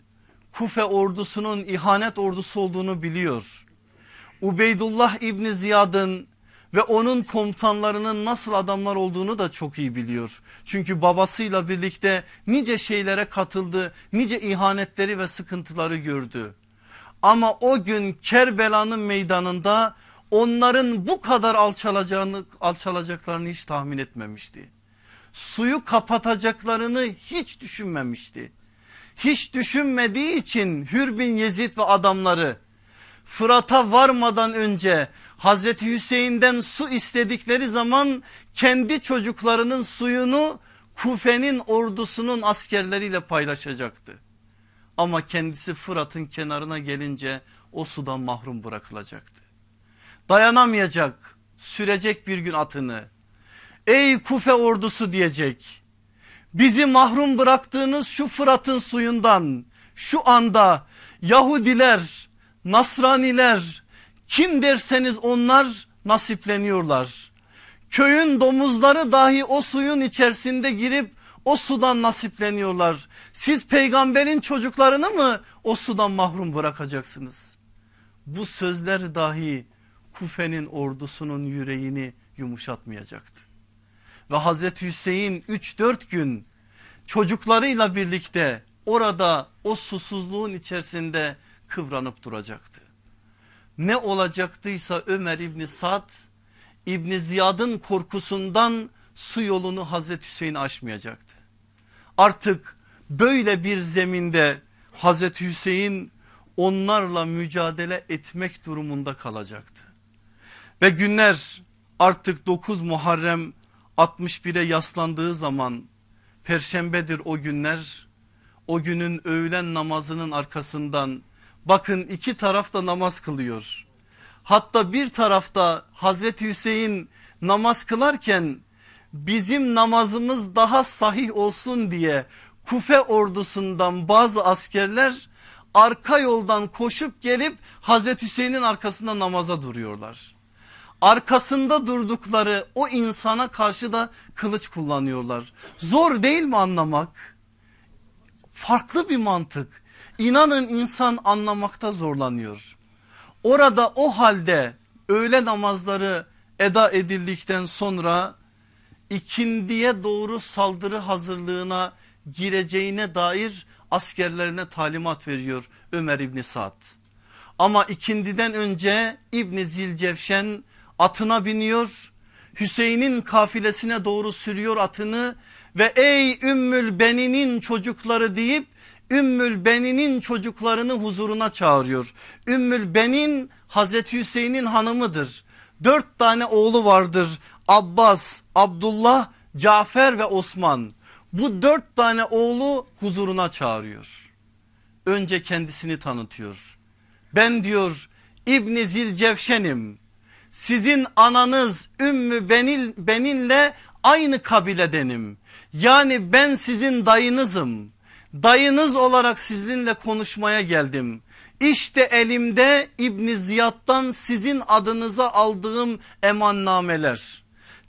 Kufe ordusunun ihanet ordusu olduğunu biliyor. Ubeydullah İbni Ziyad'ın ve onun komutanlarının nasıl adamlar olduğunu da çok iyi biliyor. Çünkü babasıyla birlikte nice şeylere katıldı, nice ihanetleri ve sıkıntıları gördü. Ama o gün Kerbela'nın meydanında onların bu kadar alçalacağını, alçalacaklarını hiç tahmin etmemişti. Suyu kapatacaklarını hiç düşünmemişti. Hiç düşünmediği için Hür bin Yezid ve adamları Fırat'a varmadan önce Hazreti Hüseyin'den su istedikleri zaman kendi çocuklarının suyunu Kufe'nin ordusunun askerleriyle paylaşacaktı. Ama kendisi Fırat'ın kenarına gelince o sudan mahrum bırakılacaktı. Dayanamayacak sürecek bir gün atını. Ey Kufe ordusu diyecek. Bizi mahrum bıraktığınız şu Fırat'ın suyundan şu anda Yahudiler, Nasraniler kim derseniz onlar nasipleniyorlar. Köyün domuzları dahi o suyun içerisinde girip o sudan nasipleniyorlar. Siz peygamberin çocuklarını mı o sudan mahrum bırakacaksınız? Bu sözler dahi Kufe'nin ordusunun yüreğini yumuşatmayacaktı. Ve Hazreti Hüseyin 3-4 gün çocuklarıyla birlikte orada o susuzluğun içerisinde kıvranıp duracaktı. Ne olacaktıysa Ömer İbni Sad İbni Ziyad'ın korkusundan su yolunu Hazreti Hüseyin aşmayacaktı. Artık böyle bir zeminde Hazreti Hüseyin onlarla mücadele etmek durumunda kalacaktı. Ve günler artık 9 Muharrem 61'e yaslandığı zaman perşembedir o günler. O günün öğlen namazının arkasından bakın iki tarafta namaz kılıyor. Hatta bir tarafta Hazreti Hüseyin namaz kılarken bizim namazımız daha sahih olsun diye Kufe ordusundan bazı askerler arka yoldan koşup gelip Hazreti Hüseyin'in arkasında namaza duruyorlar. Arkasında durdukları o insana karşı da kılıç kullanıyorlar. Zor değil mi anlamak? Farklı bir mantık. İnanın insan anlamakta zorlanıyor. Orada o halde öğle namazları eda edildikten sonra ikindiye doğru saldırı hazırlığına gireceğine dair askerlerine talimat veriyor Ömer İbni Sa'd. Ama ikindiden önce İbni Zilcevşen atına biniyor. Hüseyin'in kafilesine doğru sürüyor atını ve ey Ümmül Beni'nin çocukları deyip Ümmül Beni'nin çocuklarını huzuruna çağırıyor. Ümmül Benin Hazreti Hüseyin'in hanımıdır. Dört tane oğlu vardır Abbas, Abdullah, Cafer ve Osman. Bu dört tane oğlu huzuruna çağırıyor. Önce kendisini tanıtıyor. Ben diyor İbni Zilcevşen'im. Sizin ananız Ümmü Benil, Benin'le aynı kabiledenim. Yani ben sizin dayınızım. Dayınız olarak sizinle konuşmaya geldim. İşte elimde İbni Ziyad'dan sizin adınıza aldığım emannameler.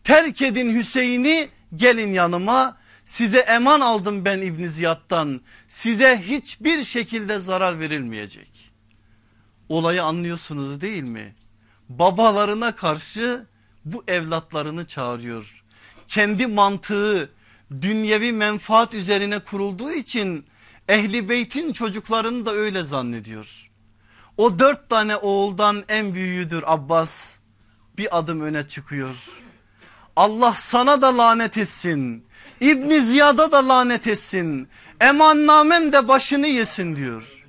Terk edin Hüseyin'i gelin yanıma size eman aldım ben İbni Ziyad'dan size hiçbir şekilde zarar verilmeyecek. Olayı anlıyorsunuz değil mi? Babalarına karşı bu evlatlarını çağırıyor. Kendi mantığı dünyevi menfaat üzerine kurulduğu için ehli beytin çocuklarını da öyle zannediyor. O dört tane oğuldan en büyüğüdür Abbas bir adım öne çıkıyor. Allah sana da lanet etsin. İbni Ziyad'a da lanet etsin. Emannamen de başını yesin diyor.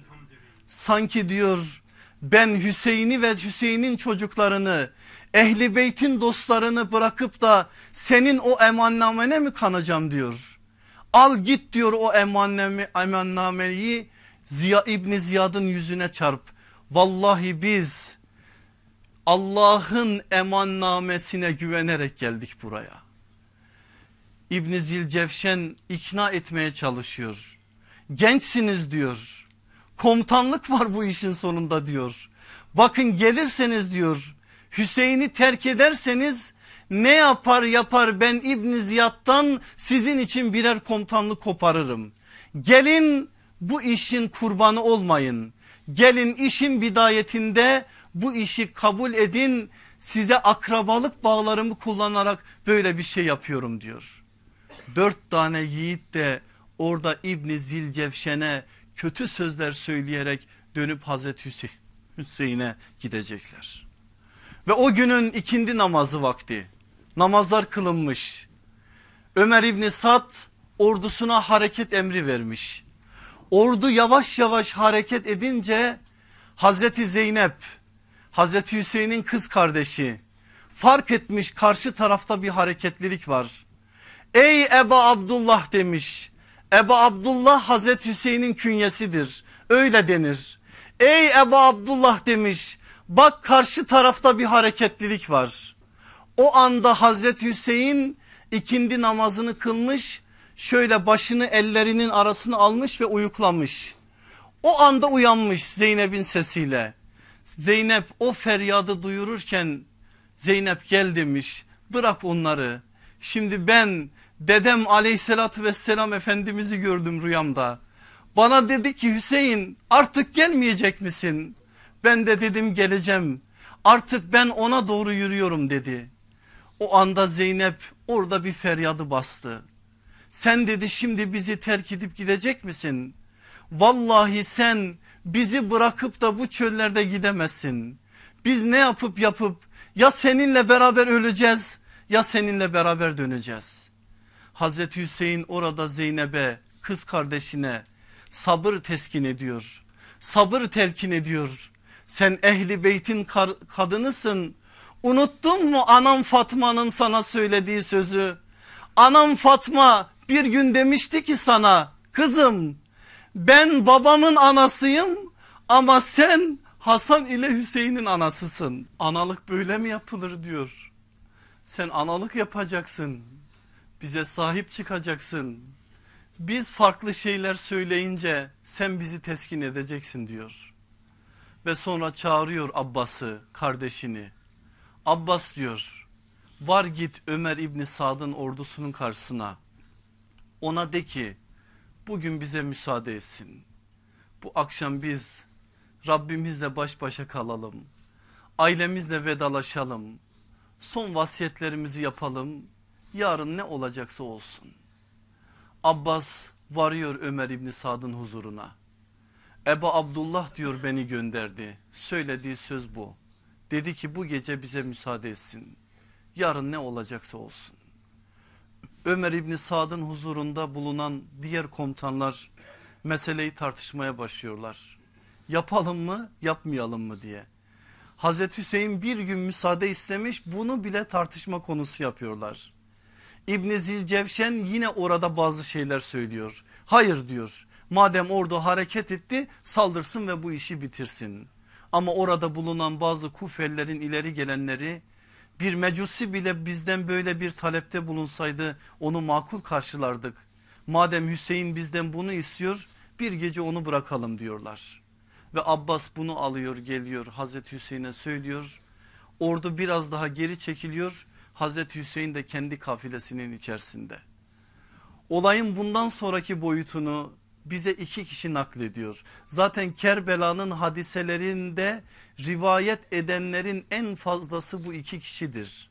Sanki diyor ben Hüseyin'i ve Hüseyin'in çocuklarını ehli beytin dostlarını bırakıp da senin o emannamene mi kanacağım diyor. Al git diyor o emanname, emannameyi Ziya, İbni Ziyad'ın yüzüne çarp. Vallahi biz Allah'ın emannamesine güvenerek geldik buraya. İbni Zilcevşen ikna etmeye çalışıyor. Gençsiniz diyor. Komutanlık var bu işin sonunda diyor. Bakın gelirseniz diyor Hüseyin'i terk ederseniz ne yapar yapar ben İbn Ziyad'dan sizin için birer komutanlık koparırım. Gelin bu işin kurbanı olmayın. Gelin işin bidayetinde bu işi kabul edin size akrabalık bağlarımı kullanarak böyle bir şey yapıyorum diyor. Dört tane yiğit de orada İbni Zilcevşen'e kötü sözler söyleyerek dönüp Hazreti Hüseyin'e gidecekler. Ve o günün ikindi namazı vakti namazlar kılınmış. Ömer İbni Sad ordusuna hareket emri vermiş. Ordu yavaş yavaş hareket edince Hazreti Zeynep Hazreti Hüseyin'in kız kardeşi fark etmiş karşı tarafta bir hareketlilik var. Ey Eba Abdullah demiş. Eba Abdullah Hazreti Hüseyin'in künyesidir. Öyle denir. Ey Eba Abdullah demiş. Bak karşı tarafta bir hareketlilik var. O anda Hazreti Hüseyin ikindi namazını kılmış. Şöyle başını ellerinin arasına almış ve uyuklamış. O anda uyanmış Zeynep'in sesiyle. Zeynep o feryadı duyururken Zeynep gel demiş bırak onları. Şimdi ben dedem aleyhissalatü vesselam efendimizi gördüm rüyamda. Bana dedi ki Hüseyin artık gelmeyecek misin? Ben de dedim geleceğim. Artık ben ona doğru yürüyorum dedi. O anda Zeynep orada bir feryadı bastı. Sen dedi şimdi bizi terk edip gidecek misin? Vallahi sen bizi bırakıp da bu çöllerde gidemezsin. Biz ne yapıp yapıp ya seninle beraber öleceğiz ya seninle beraber döneceğiz. Hazreti Hüseyin orada Zeynep'e kız kardeşine sabır teskin ediyor. Sabır telkin ediyor. Sen ehli beytin kadınısın. Unuttun mu anam Fatma'nın sana söylediği sözü? Anam Fatma bir gün demişti ki sana kızım ben babamın anasıyım ama sen Hasan ile Hüseyin'in anasısın. Analık böyle mi yapılır diyor. Sen analık yapacaksın. Bize sahip çıkacaksın. Biz farklı şeyler söyleyince sen bizi teskin edeceksin diyor. Ve sonra çağırıyor Abbas'ı kardeşini. Abbas diyor var git Ömer İbni Sad'ın ordusunun karşısına. Ona de ki bugün bize müsaade etsin. Bu akşam biz Rabbimizle baş başa kalalım. Ailemizle vedalaşalım. Son vasiyetlerimizi yapalım. Yarın ne olacaksa olsun. Abbas varıyor Ömer İbni Sad'ın huzuruna. Eba Abdullah diyor beni gönderdi. Söylediği söz bu. Dedi ki bu gece bize müsaade etsin. Yarın ne olacaksa olsun. Ömer İbni Sad'ın huzurunda bulunan diğer komutanlar meseleyi tartışmaya başlıyorlar. Yapalım mı yapmayalım mı diye. Hazreti Hüseyin bir gün müsaade istemiş bunu bile tartışma konusu yapıyorlar. İbni Zilcevşen yine orada bazı şeyler söylüyor. Hayır diyor madem ordu hareket etti saldırsın ve bu işi bitirsin. Ama orada bulunan bazı Kufelilerin ileri gelenleri bir mecusi bile bizden böyle bir talepte bulunsaydı onu makul karşılardık. Madem Hüseyin bizden bunu istiyor bir gece onu bırakalım diyorlar. Ve Abbas bunu alıyor geliyor Hazreti Hüseyin'e söylüyor. Ordu biraz daha geri çekiliyor. Hazreti Hüseyin de kendi kafilesinin içerisinde. Olayın bundan sonraki boyutunu bize iki kişi naklediyor. Zaten Kerbela'nın hadiselerinde rivayet edenlerin en fazlası bu iki kişidir.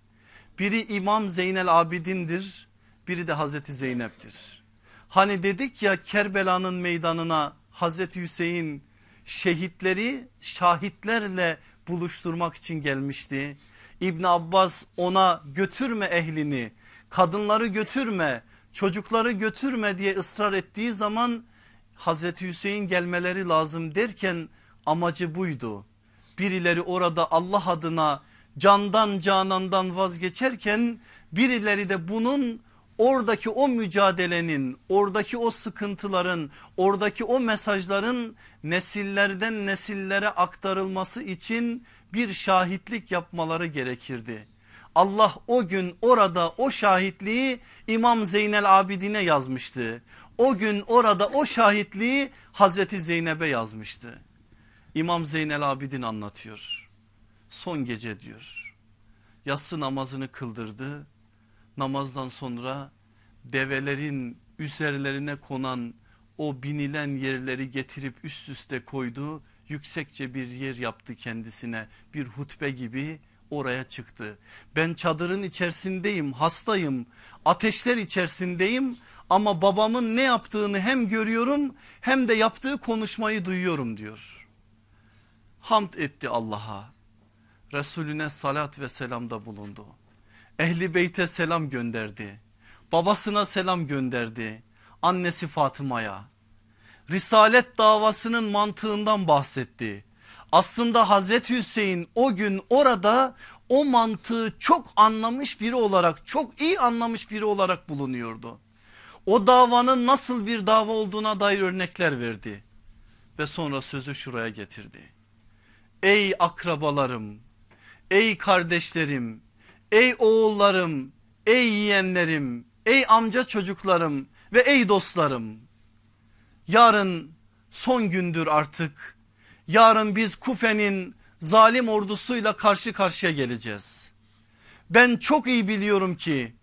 Biri İmam Zeynel Abidin'dir biri de Hazreti Zeynep'tir. Hani dedik ya Kerbela'nın meydanına Hazreti Hüseyin şehitleri şahitlerle buluşturmak için gelmişti. İbn Abbas ona götürme ehlini kadınları götürme çocukları götürme diye ısrar ettiği zaman Hazreti Hüseyin gelmeleri lazım derken amacı buydu. Birileri orada Allah adına candan canandan vazgeçerken birileri de bunun oradaki o mücadelenin oradaki o sıkıntıların oradaki o mesajların nesillerden nesillere aktarılması için bir şahitlik yapmaları gerekirdi. Allah o gün orada o şahitliği İmam Zeynel Abidin'e yazmıştı. O gün orada o şahitliği Hazreti Zeynep'e yazmıştı. İmam Zeynel Abidin anlatıyor. Son gece diyor. Yatsı namazını kıldırdı. Namazdan sonra develerin üzerlerine konan o binilen yerleri getirip üst üste koydu. Yüksekçe bir yer yaptı kendisine bir hutbe gibi oraya çıktı. Ben çadırın içerisindeyim hastayım ateşler içerisindeyim ama babamın ne yaptığını hem görüyorum hem de yaptığı konuşmayı duyuyorum diyor. Hamd etti Allah'a. Resulüne salat ve selamda bulundu. Ehli beyte selam gönderdi. Babasına selam gönderdi. Annesi Fatıma'ya. Risalet davasının mantığından bahsetti. Aslında Hazreti Hüseyin o gün orada o mantığı çok anlamış biri olarak çok iyi anlamış biri olarak bulunuyordu o davanın nasıl bir dava olduğuna dair örnekler verdi. Ve sonra sözü şuraya getirdi. Ey akrabalarım, ey kardeşlerim, ey oğullarım, ey yeğenlerim, ey amca çocuklarım ve ey dostlarım. Yarın son gündür artık. Yarın biz Kufe'nin zalim ordusuyla karşı karşıya geleceğiz. Ben çok iyi biliyorum ki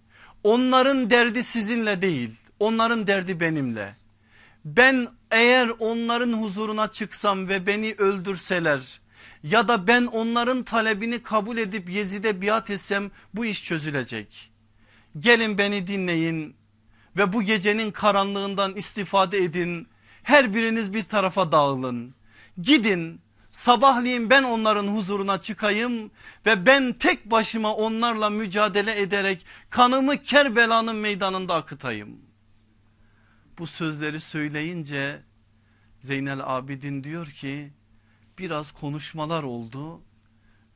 onların derdi sizinle değil Onların derdi benimle. Ben eğer onların huzuruna çıksam ve beni öldürseler ya da ben onların talebini kabul edip Yezid'e biat etsem bu iş çözülecek. Gelin beni dinleyin ve bu gecenin karanlığından istifade edin. Her biriniz bir tarafa dağılın. Gidin sabahleyin ben onların huzuruna çıkayım ve ben tek başıma onlarla mücadele ederek kanımı Kerbela'nın meydanında akıtayım bu sözleri söyleyince Zeynel Abidin diyor ki biraz konuşmalar oldu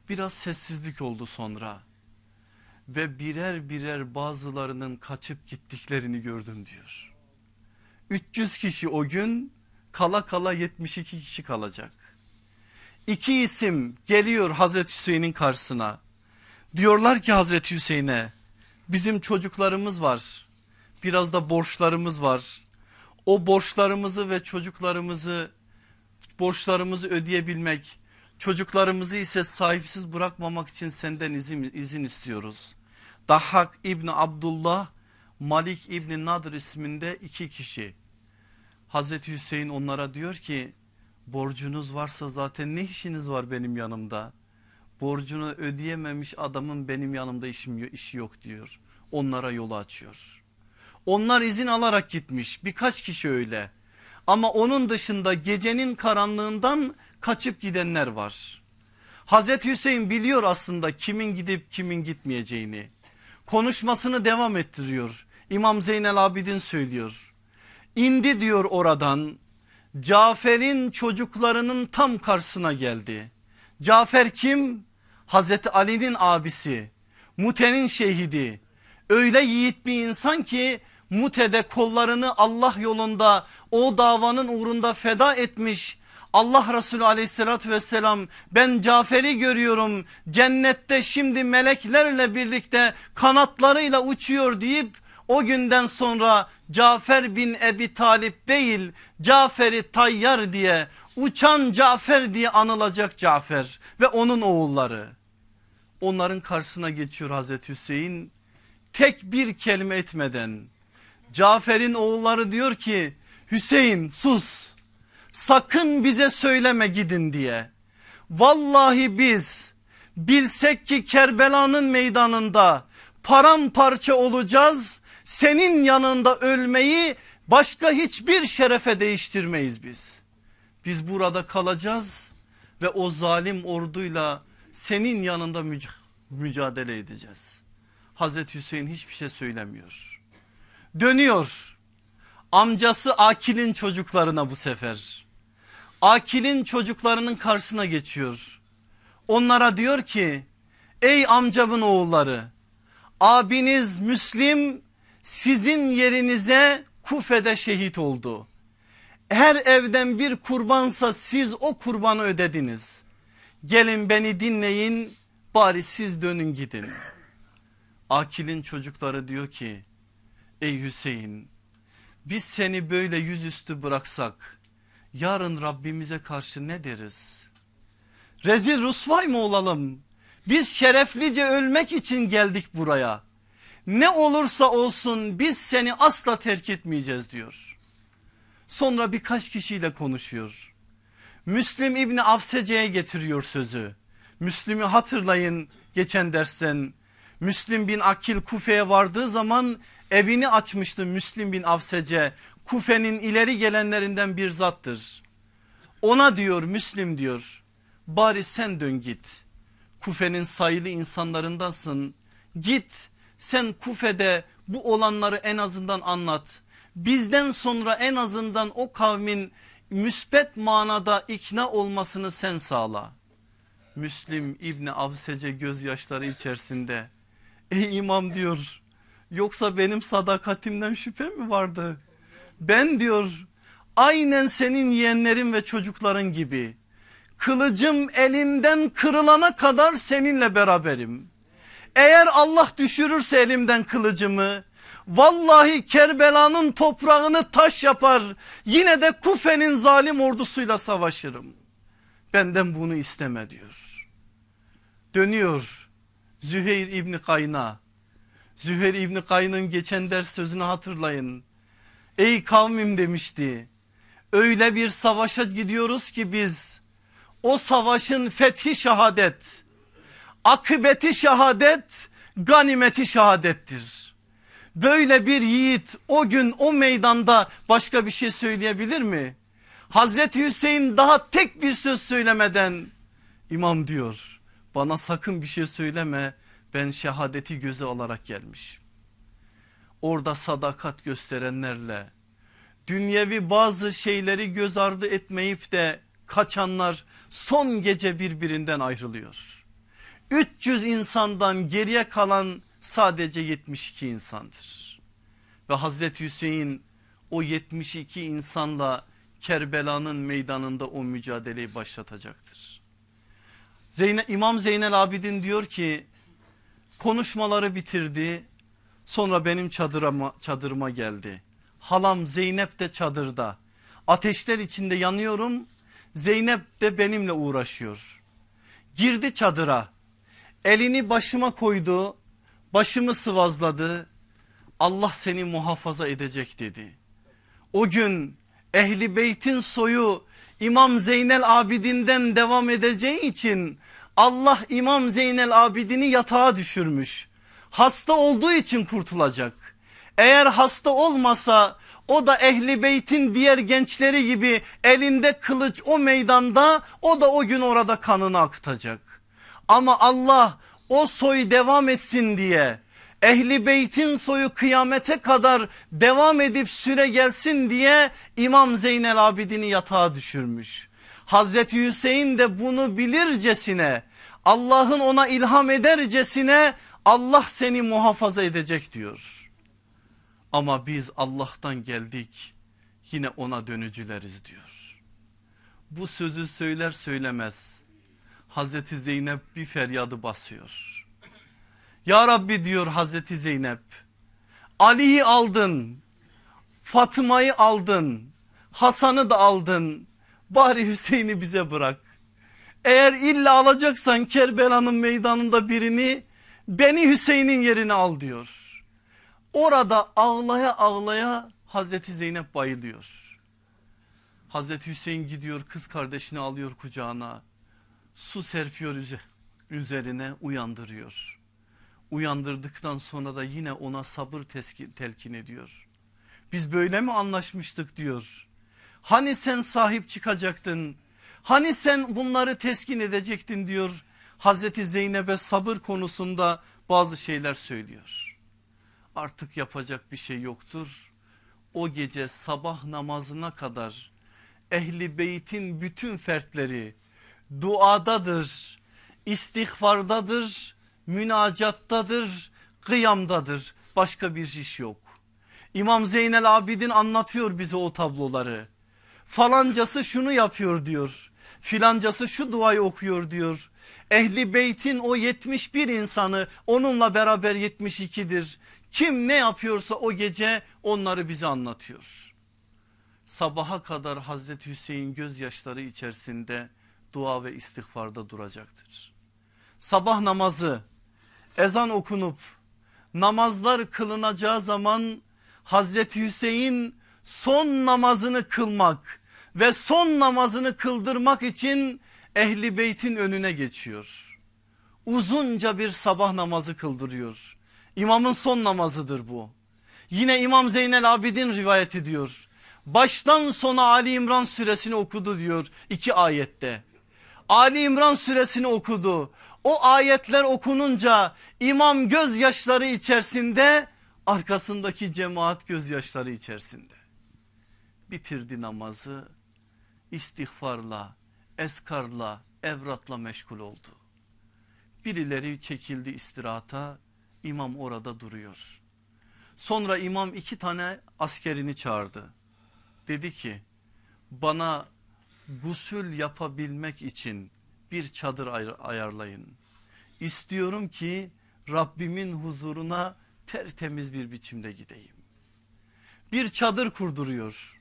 biraz sessizlik oldu sonra ve birer birer bazılarının kaçıp gittiklerini gördüm diyor. 300 kişi o gün kala kala 72 kişi kalacak. iki isim geliyor Hazreti Hüseyin'in karşısına. Diyorlar ki Hazreti Hüseyin'e bizim çocuklarımız var. Biraz da borçlarımız var. O borçlarımızı ve çocuklarımızı borçlarımızı ödeyebilmek çocuklarımızı ise sahipsiz bırakmamak için senden izin, izin istiyoruz. Dahhak İbni Abdullah Malik İbni Nadir isminde iki kişi. Hazreti Hüseyin onlara diyor ki borcunuz varsa zaten ne işiniz var benim yanımda? Borcunu ödeyememiş adamın benim yanımda işim, işi yok diyor. Onlara yolu açıyor. Onlar izin alarak gitmiş birkaç kişi öyle. Ama onun dışında gecenin karanlığından kaçıp gidenler var. Hazreti Hüseyin biliyor aslında kimin gidip kimin gitmeyeceğini. Konuşmasını devam ettiriyor. İmam Zeynel Abidin söylüyor. İndi diyor oradan Cafer'in çocuklarının tam karşısına geldi. Cafer kim? Hazreti Ali'nin abisi. Mute'nin şehidi. Öyle yiğit bir insan ki Mute'de kollarını Allah yolunda o davanın uğrunda feda etmiş. Allah Resulü aleyhissalatü vesselam ben Cafer'i görüyorum cennette şimdi meleklerle birlikte kanatlarıyla uçuyor deyip o günden sonra Cafer bin Ebi Talip değil Cafer'i Tayyar diye uçan Cafer diye anılacak Cafer ve onun oğulları. Onların karşısına geçiyor Hazreti Hüseyin tek bir kelime etmeden Cafer'in oğulları diyor ki Hüseyin sus sakın bize söyleme gidin diye. Vallahi biz bilsek ki Kerbela'nın meydanında paramparça olacağız senin yanında ölmeyi başka hiçbir şerefe değiştirmeyiz biz. Biz burada kalacağız ve o zalim orduyla senin yanında müc mücadele edeceğiz. Hazreti Hüseyin hiçbir şey söylemiyor. Dönüyor amcası Akil'in çocuklarına bu sefer. Akil'in çocuklarının karşısına geçiyor. Onlara diyor ki ey amcamın oğulları abiniz Müslim sizin yerinize Kufe'de şehit oldu. Her evden bir kurbansa siz o kurbanı ödediniz. Gelin beni dinleyin bari siz dönün gidin. Akil'in çocukları diyor ki ey Hüseyin biz seni böyle yüzüstü bıraksak yarın Rabbimize karşı ne deriz? Rezil rusvay mı olalım? Biz şereflice ölmek için geldik buraya. Ne olursa olsun biz seni asla terk etmeyeceğiz diyor. Sonra birkaç kişiyle konuşuyor. Müslim İbni Afsece'ye getiriyor sözü. Müslim'i hatırlayın geçen dersten. Müslim bin Akil Kufe'ye vardığı zaman evini açmıştı Müslim bin Afsece. Kufe'nin ileri gelenlerinden bir zattır. Ona diyor Müslim diyor bari sen dön git. Kufe'nin sayılı insanlarındasın. Git sen Kufe'de bu olanları en azından anlat. Bizden sonra en azından o kavmin müspet manada ikna olmasını sen sağla. Müslim İbni Avsece gözyaşları içerisinde ey imam diyor yoksa benim sadakatimden şüphe mi vardı? Ben diyor aynen senin yeğenlerin ve çocukların gibi kılıcım elinden kırılana kadar seninle beraberim. Eğer Allah düşürürse elimden kılıcımı vallahi Kerbela'nın toprağını taş yapar yine de Kufe'nin zalim ordusuyla savaşırım. Benden bunu isteme diyor. Dönüyor Züheyr İbni Kayna. Züheyr İbni Kayn'ın geçen ders sözünü hatırlayın. Ey kavmim demişti. Öyle bir savaşa gidiyoruz ki biz o savaşın fethi şehadet akıbeti şehadet ganimeti şehadettir. Böyle bir yiğit o gün o meydanda başka bir şey söyleyebilir mi? Hazreti Hüseyin daha tek bir söz söylemeden imam diyor bana sakın bir şey söyleme ben şehadeti göze alarak gelmiş. Orada sadakat gösterenlerle dünyevi bazı şeyleri göz ardı etmeyip de kaçanlar son gece birbirinden ayrılıyor. 300 insandan geriye kalan sadece 72 insandır. Ve Hazreti Hüseyin o 72 insanla Kerbela'nın meydanında o mücadeleyi başlatacaktır. Zeyne, İmam Zeynel Abidin diyor ki konuşmaları bitirdi sonra benim çadırıma, çadırıma geldi. Halam Zeynep de çadırda ateşler içinde yanıyorum Zeynep de benimle uğraşıyor. Girdi çadıra elini başıma koydu başımı sıvazladı Allah seni muhafaza edecek dedi. O gün ehli beytin soyu İmam Zeynel Abidin'den devam edeceği için Allah İmam Zeynel Abidin'i yatağa düşürmüş. Hasta olduğu için kurtulacak. Eğer hasta olmasa o da ehli beytin diğer gençleri gibi elinde kılıç o meydanda o da o gün orada kanını akıtacak. Ama Allah o soy devam etsin diye ehli beytin soyu kıyamete kadar devam edip süre gelsin diye İmam Zeynel Abidin'i yatağa düşürmüş. Hazreti Hüseyin de bunu bilircesine Allah'ın ona ilham edercesine Allah seni muhafaza edecek diyor. Ama biz Allah'tan geldik yine ona dönücüleriz diyor. Bu sözü söyler söylemez Hazreti Zeynep bir feryadı basıyor. Ya Rabbi diyor Hazreti Zeynep Ali'yi aldın Fatıma'yı aldın Hasan'ı da aldın bari Hüseyin'i bize bırak. Eğer illa alacaksan Kerbela'nın meydanında birini beni Hüseyin'in yerine al diyor. Orada ağlaya ağlaya Hazreti Zeynep bayılıyor. Hazreti Hüseyin gidiyor kız kardeşini alıyor kucağına su serpiyor üzerine uyandırıyor. Uyandırdıktan sonra da yine ona sabır telkin ediyor. Biz böyle mi anlaşmıştık diyor. Hani sen sahip çıkacaktın? Hani sen bunları teskin edecektin diyor. Hazreti Zeynep'e sabır konusunda bazı şeyler söylüyor. Artık yapacak bir şey yoktur. O gece sabah namazına kadar ehli beytin bütün fertleri duadadır, istihfardadır, münacattadır, kıyamdadır. Başka bir iş yok. İmam Zeynel Abidin anlatıyor bize o tabloları. Falancası şunu yapıyor diyor. Filancası şu duayı okuyor diyor. Ehli beytin o 71 insanı onunla beraber 72'dir. Kim ne yapıyorsa o gece onları bize anlatıyor. Sabaha kadar Hazreti Hüseyin gözyaşları içerisinde dua ve istiğfarda duracaktır. Sabah namazı ezan okunup namazlar kılınacağı zaman Hazreti Hüseyin son namazını kılmak ve son namazını kıldırmak için ehli beytin önüne geçiyor. Uzunca bir sabah namazı kıldırıyor. İmamın son namazıdır bu. Yine İmam Zeynel Abidin rivayet ediyor. Baştan sona Ali İmran suresini okudu diyor iki ayette. Ali İmran suresini okudu. O ayetler okununca imam gözyaşları içerisinde arkasındaki cemaat gözyaşları içerisinde. Bitirdi namazı istiğfarla, eskarla, evratla meşgul oldu. Birileri çekildi istirahata imam orada duruyor. Sonra imam iki tane askerini çağırdı. Dedi ki bana gusül yapabilmek için bir çadır ayarlayın. İstiyorum ki Rabbimin huzuruna tertemiz bir biçimde gideyim. Bir çadır kurduruyor.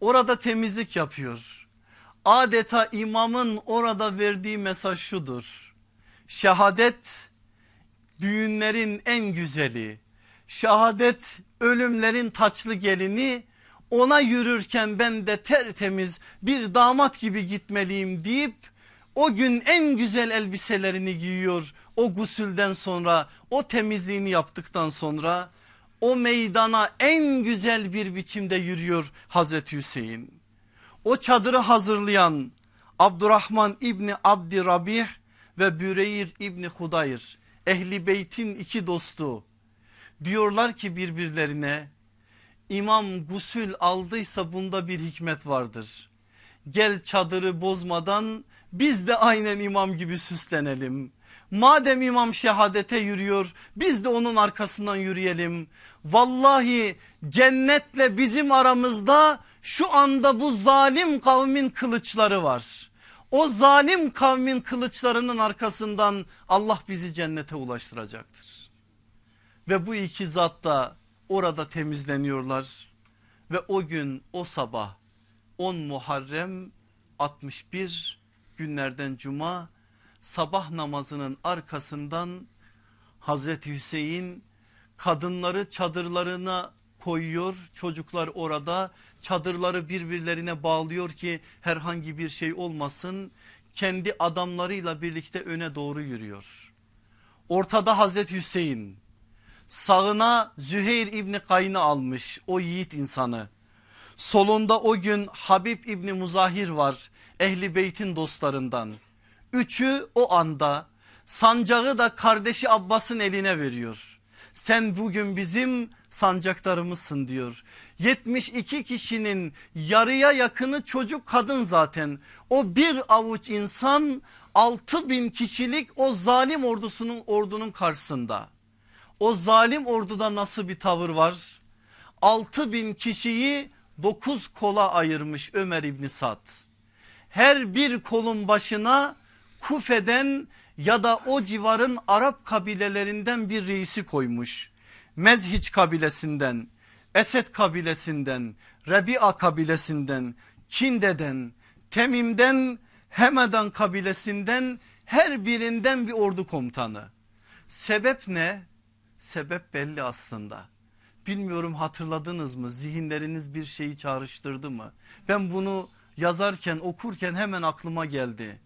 Orada temizlik yapıyor. Adeta imamın orada verdiği mesaj şudur. Şehadet düğünlerin en güzeli. Şehadet ölümlerin taçlı gelini ona yürürken ben de tertemiz bir damat gibi gitmeliyim deyip o gün en güzel elbiselerini giyiyor. O gusülden sonra o temizliğini yaptıktan sonra o meydana en güzel bir biçimde yürüyor Hazreti Hüseyin. O çadırı hazırlayan Abdurrahman İbni Abdi Rabih ve Büreyir İbni Hudayr ehli beytin iki dostu diyorlar ki birbirlerine İmam gusül aldıysa bunda bir hikmet vardır. Gel çadırı bozmadan biz de aynen imam gibi süslenelim. Madem imam şehadete yürüyor biz de onun arkasından yürüyelim. Vallahi cennetle bizim aramızda şu anda bu zalim kavmin kılıçları var. O zalim kavmin kılıçlarının arkasından Allah bizi cennete ulaştıracaktır. Ve bu iki zat da orada temizleniyorlar. Ve o gün o sabah 10 Muharrem 61 günlerden cuma sabah namazının arkasından Hazreti Hüseyin kadınları çadırlarına koyuyor. Çocuklar orada çadırları birbirlerine bağlıyor ki herhangi bir şey olmasın. Kendi adamlarıyla birlikte öne doğru yürüyor. Ortada Hazreti Hüseyin sağına Züheyr İbni Kayn'ı almış o yiğit insanı. Solunda o gün Habib İbni Muzahir var Ehli Beyt'in dostlarından. Üçü o anda sancağı da kardeşi Abbas'ın eline veriyor. Sen bugün bizim sancaktarımızsın diyor. 72 kişinin yarıya yakını çocuk kadın zaten. O bir avuç insan 6 bin kişilik o zalim ordusunun ordunun karşısında. O zalim orduda nasıl bir tavır var? 6 bin kişiyi 9 kola ayırmış Ömer İbni Sad. Her bir kolun başına Kufe'den ya da o civarın Arap kabilelerinden bir reisi koymuş. Mezhiç kabilesinden, Esed kabilesinden, Rebi'a kabilesinden, Kinde'den, Temim'den, Hemedan kabilesinden her birinden bir ordu komutanı. Sebep ne? Sebep belli aslında. Bilmiyorum hatırladınız mı? Zihinleriniz bir şeyi çağrıştırdı mı? Ben bunu yazarken okurken hemen aklıma geldi.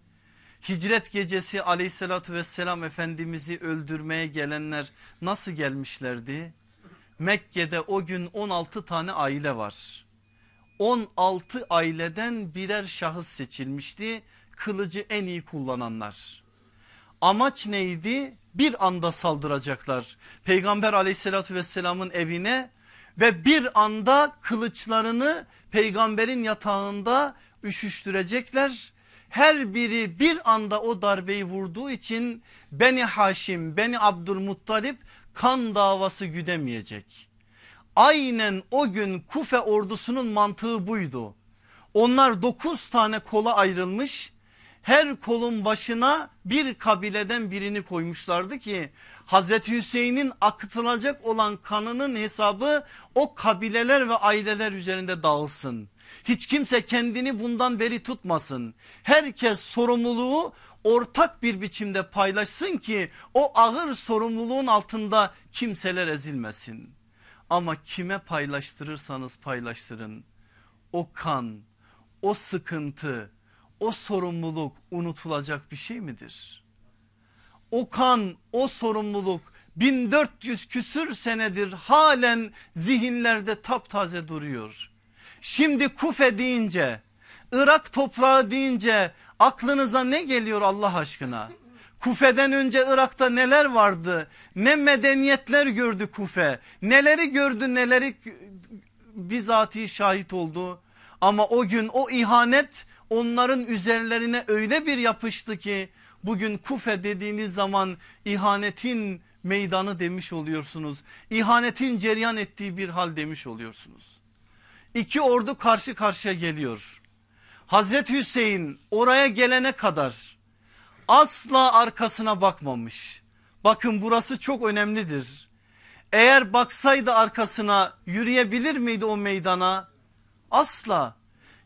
Hicret gecesi aleyhissalatü vesselam efendimizi öldürmeye gelenler nasıl gelmişlerdi? Mekke'de o gün 16 tane aile var. 16 aileden birer şahıs seçilmişti. Kılıcı en iyi kullananlar. Amaç neydi? Bir anda saldıracaklar. Peygamber aleyhissalatü vesselamın evine ve bir anda kılıçlarını peygamberin yatağında üşüştürecekler her biri bir anda o darbeyi vurduğu için Beni Haşim, Beni Abdülmuttalip kan davası güdemeyecek. Aynen o gün Kufe ordusunun mantığı buydu. Onlar dokuz tane kola ayrılmış her kolun başına bir kabileden birini koymuşlardı ki Hazreti Hüseyin'in akıtılacak olan kanının hesabı o kabileler ve aileler üzerinde dağılsın. Hiç kimse kendini bundan beri tutmasın. Herkes sorumluluğu ortak bir biçimde paylaşsın ki o ağır sorumluluğun altında kimseler ezilmesin. Ama kime paylaştırırsanız paylaştırın o kan, o sıkıntı, o sorumluluk unutulacak bir şey midir? O kan, o sorumluluk 1400 küsür senedir halen zihinlerde taptaze duruyor. Şimdi Kufe deyince Irak toprağı deyince aklınıza ne geliyor Allah aşkına? Kufe'den önce Irak'ta neler vardı? Ne medeniyetler gördü Kufe? Neleri gördü neleri bizatihi şahit oldu? Ama o gün o ihanet onların üzerlerine öyle bir yapıştı ki bugün Kufe dediğiniz zaman ihanetin meydanı demiş oluyorsunuz. İhanetin cereyan ettiği bir hal demiş oluyorsunuz. İki ordu karşı karşıya geliyor. Hazreti Hüseyin oraya gelene kadar asla arkasına bakmamış. Bakın burası çok önemlidir. Eğer baksaydı arkasına yürüyebilir miydi o meydana? Asla.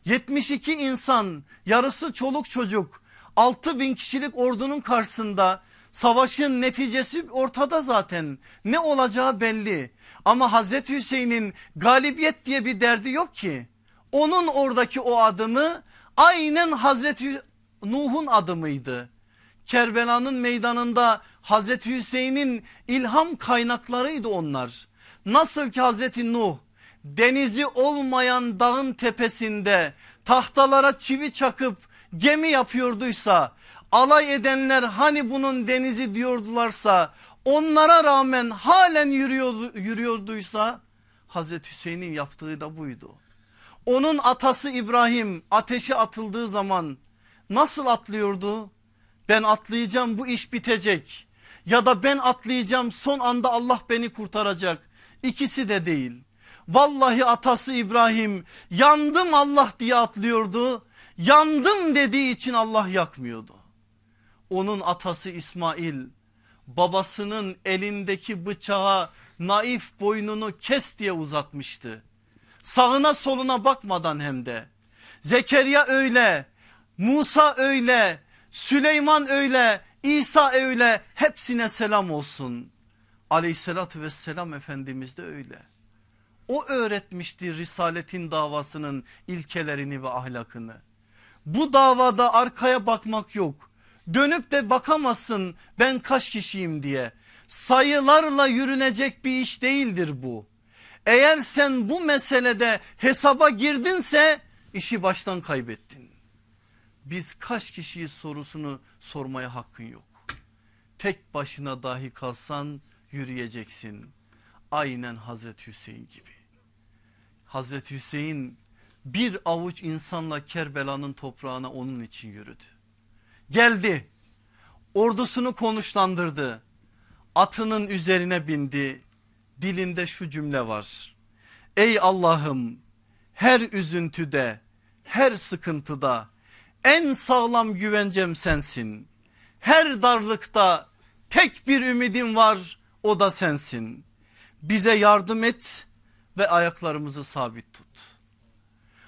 72 insan yarısı çoluk çocuk 6 bin kişilik ordunun karşısında savaşın neticesi ortada zaten ne olacağı belli. Ama Hazreti Hüseyin'in galibiyet diye bir derdi yok ki. Onun oradaki o adımı aynen Hazreti Nuh'un adımıydı. Kerbela'nın meydanında Hazreti Hüseyin'in ilham kaynaklarıydı onlar. Nasıl ki Hazreti Nuh denizi olmayan dağın tepesinde tahtalara çivi çakıp gemi yapıyorduysa alay edenler hani bunun denizi diyordularsa onlara rağmen halen yürüyordu, yürüyorduysa Hazreti Hüseyin'in yaptığı da buydu. Onun atası İbrahim ateşe atıldığı zaman nasıl atlıyordu? Ben atlayacağım bu iş bitecek ya da ben atlayacağım son anda Allah beni kurtaracak. İkisi de değil. Vallahi atası İbrahim yandım Allah diye atlıyordu. Yandım dediği için Allah yakmıyordu. Onun atası İsmail babasının elindeki bıçağa naif boynunu kes diye uzatmıştı. Sağına soluna bakmadan hem de. Zekeriya öyle, Musa öyle, Süleyman öyle, İsa öyle hepsine selam olsun. Aleyhissalatü vesselam Efendimiz de öyle. O öğretmişti risaletin davasının ilkelerini ve ahlakını. Bu davada arkaya bakmak yok. Dönüp de bakamazsın ben kaç kişiyim diye. Sayılarla yürünecek bir iş değildir bu. Eğer sen bu meselede hesaba girdinse işi baştan kaybettin. Biz kaç kişiyiz sorusunu sormaya hakkın yok. Tek başına dahi kalsan yürüyeceksin. Aynen Hazreti Hüseyin gibi. Hazreti Hüseyin bir avuç insanla Kerbela'nın toprağına onun için yürüdü. Geldi ordusunu konuşlandırdı atının üzerine bindi dilinde şu cümle var. Ey Allah'ım her üzüntüde her sıkıntıda en sağlam güvencem sensin. Her darlıkta tek bir ümidim var o da sensin. Bize yardım et ve ayaklarımızı sabit tut.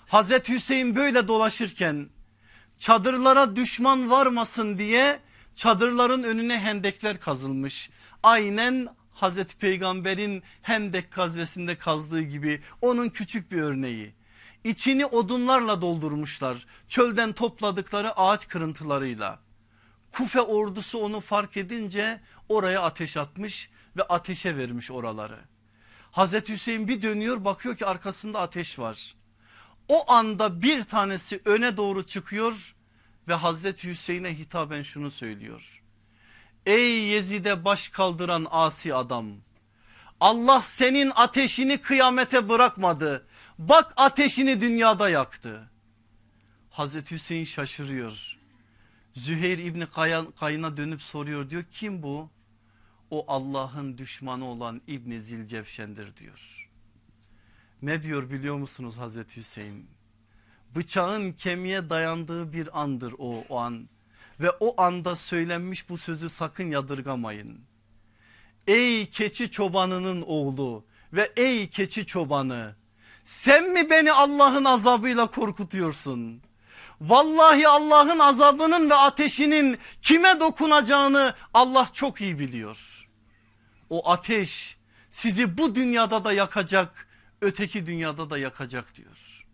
Hazreti Hüseyin böyle dolaşırken çadırlara düşman varmasın diye çadırların önüne hendekler kazılmış. Aynen Hazreti Peygamber'in Hendek gazvesinde kazdığı gibi onun küçük bir örneği. İçini odunlarla doldurmuşlar çölden topladıkları ağaç kırıntılarıyla. Kufe ordusu onu fark edince oraya ateş atmış ve ateşe vermiş oraları. Hazreti Hüseyin bir dönüyor bakıyor ki arkasında ateş var. O anda bir tanesi öne doğru çıkıyor ve Hazreti Hüseyin'e hitaben şunu söylüyor. Ey Yezid'e baş kaldıran asi adam. Allah senin ateşini kıyamete bırakmadı. Bak ateşini dünyada yaktı. Hazreti Hüseyin şaşırıyor. Züheyr İbni Kayın'a dönüp soruyor diyor kim bu? O Allah'ın düşmanı olan İbni Zilcevşen'dir diyor. Ne diyor biliyor musunuz Hazreti Hüseyin? Bıçağın kemiğe dayandığı bir andır o, o an. Ve o anda söylenmiş bu sözü sakın yadırgamayın. Ey keçi çobanının oğlu ve ey keçi çobanı sen mi beni Allah'ın azabıyla korkutuyorsun? Vallahi Allah'ın azabının ve ateşinin kime dokunacağını Allah çok iyi biliyor. O ateş sizi bu dünyada da yakacak öteki dünyada da yakacak diyor.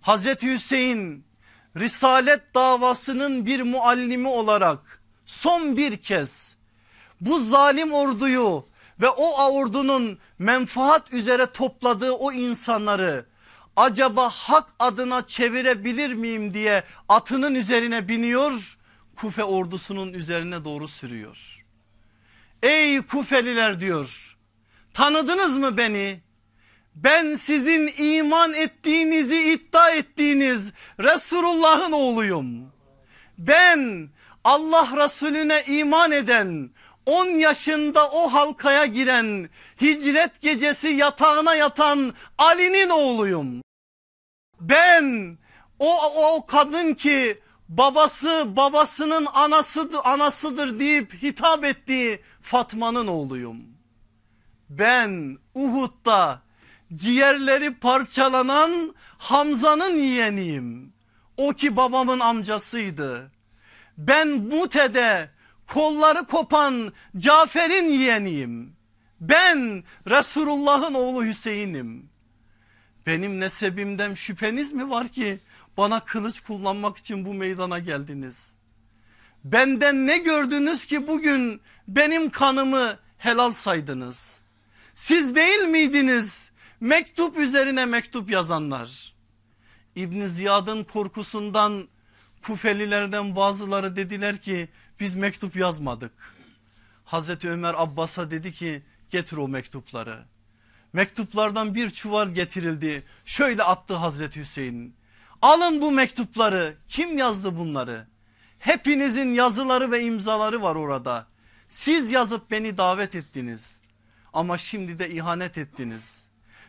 Hazreti Hüseyin risalet davasının bir muallimi olarak son bir kez bu zalim orduyu ve o ordunun menfaat üzere topladığı o insanları acaba hak adına çevirebilir miyim diye atının üzerine biniyor Kufe ordusunun üzerine doğru sürüyor. Ey Kufeliler diyor tanıdınız mı beni? Ben sizin iman ettiğinizi iddia ettiğiniz Resulullah'ın oğluyum. Ben Allah Resulüne iman eden 10 yaşında o halkaya giren hicret gecesi yatağına yatan Ali'nin oğluyum. Ben o, o kadın ki babası babasının anasıdır, anasıdır deyip hitap ettiği Fatma'nın oğluyum. Ben Uhud'da ciğerleri parçalanan Hamza'nın yeğeniyim. O ki babamın amcasıydı. Ben Mute'de kolları kopan Cafer'in yeğeniyim. Ben Resulullah'ın oğlu Hüseyin'im. Benim nesebimden şüpheniz mi var ki bana kılıç kullanmak için bu meydana geldiniz? Benden ne gördünüz ki bugün benim kanımı helal saydınız? Siz değil miydiniz mektup üzerine mektup yazanlar? İbn Ziyad'ın korkusundan Kufelilerden bazıları dediler ki biz mektup yazmadık. Hazreti Ömer Abbas'a dedi ki getir o mektupları. Mektuplardan bir çuval getirildi. Şöyle attı Hazreti Hüseyin. Alın bu mektupları. Kim yazdı bunları? Hepinizin yazıları ve imzaları var orada. Siz yazıp beni davet ettiniz. Ama şimdi de ihanet ettiniz.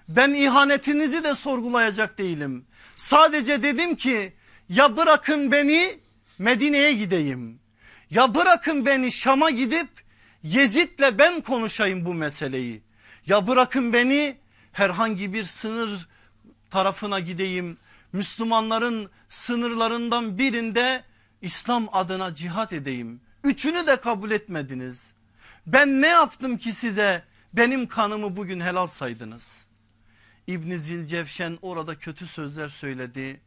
Ben ihanetinizi de sorgulayacak değilim. Sadece dedim ki ya bırakın beni Medine'ye gideyim. Ya bırakın beni Şam'a gidip Yezid'le ben konuşayım bu meseleyi. Ya bırakın beni herhangi bir sınır tarafına gideyim. Müslümanların sınırlarından birinde İslam adına cihat edeyim. Üçünü de kabul etmediniz. Ben ne yaptım ki size benim kanımı bugün helal saydınız. İbn Zilcevşen orada kötü sözler söyledi.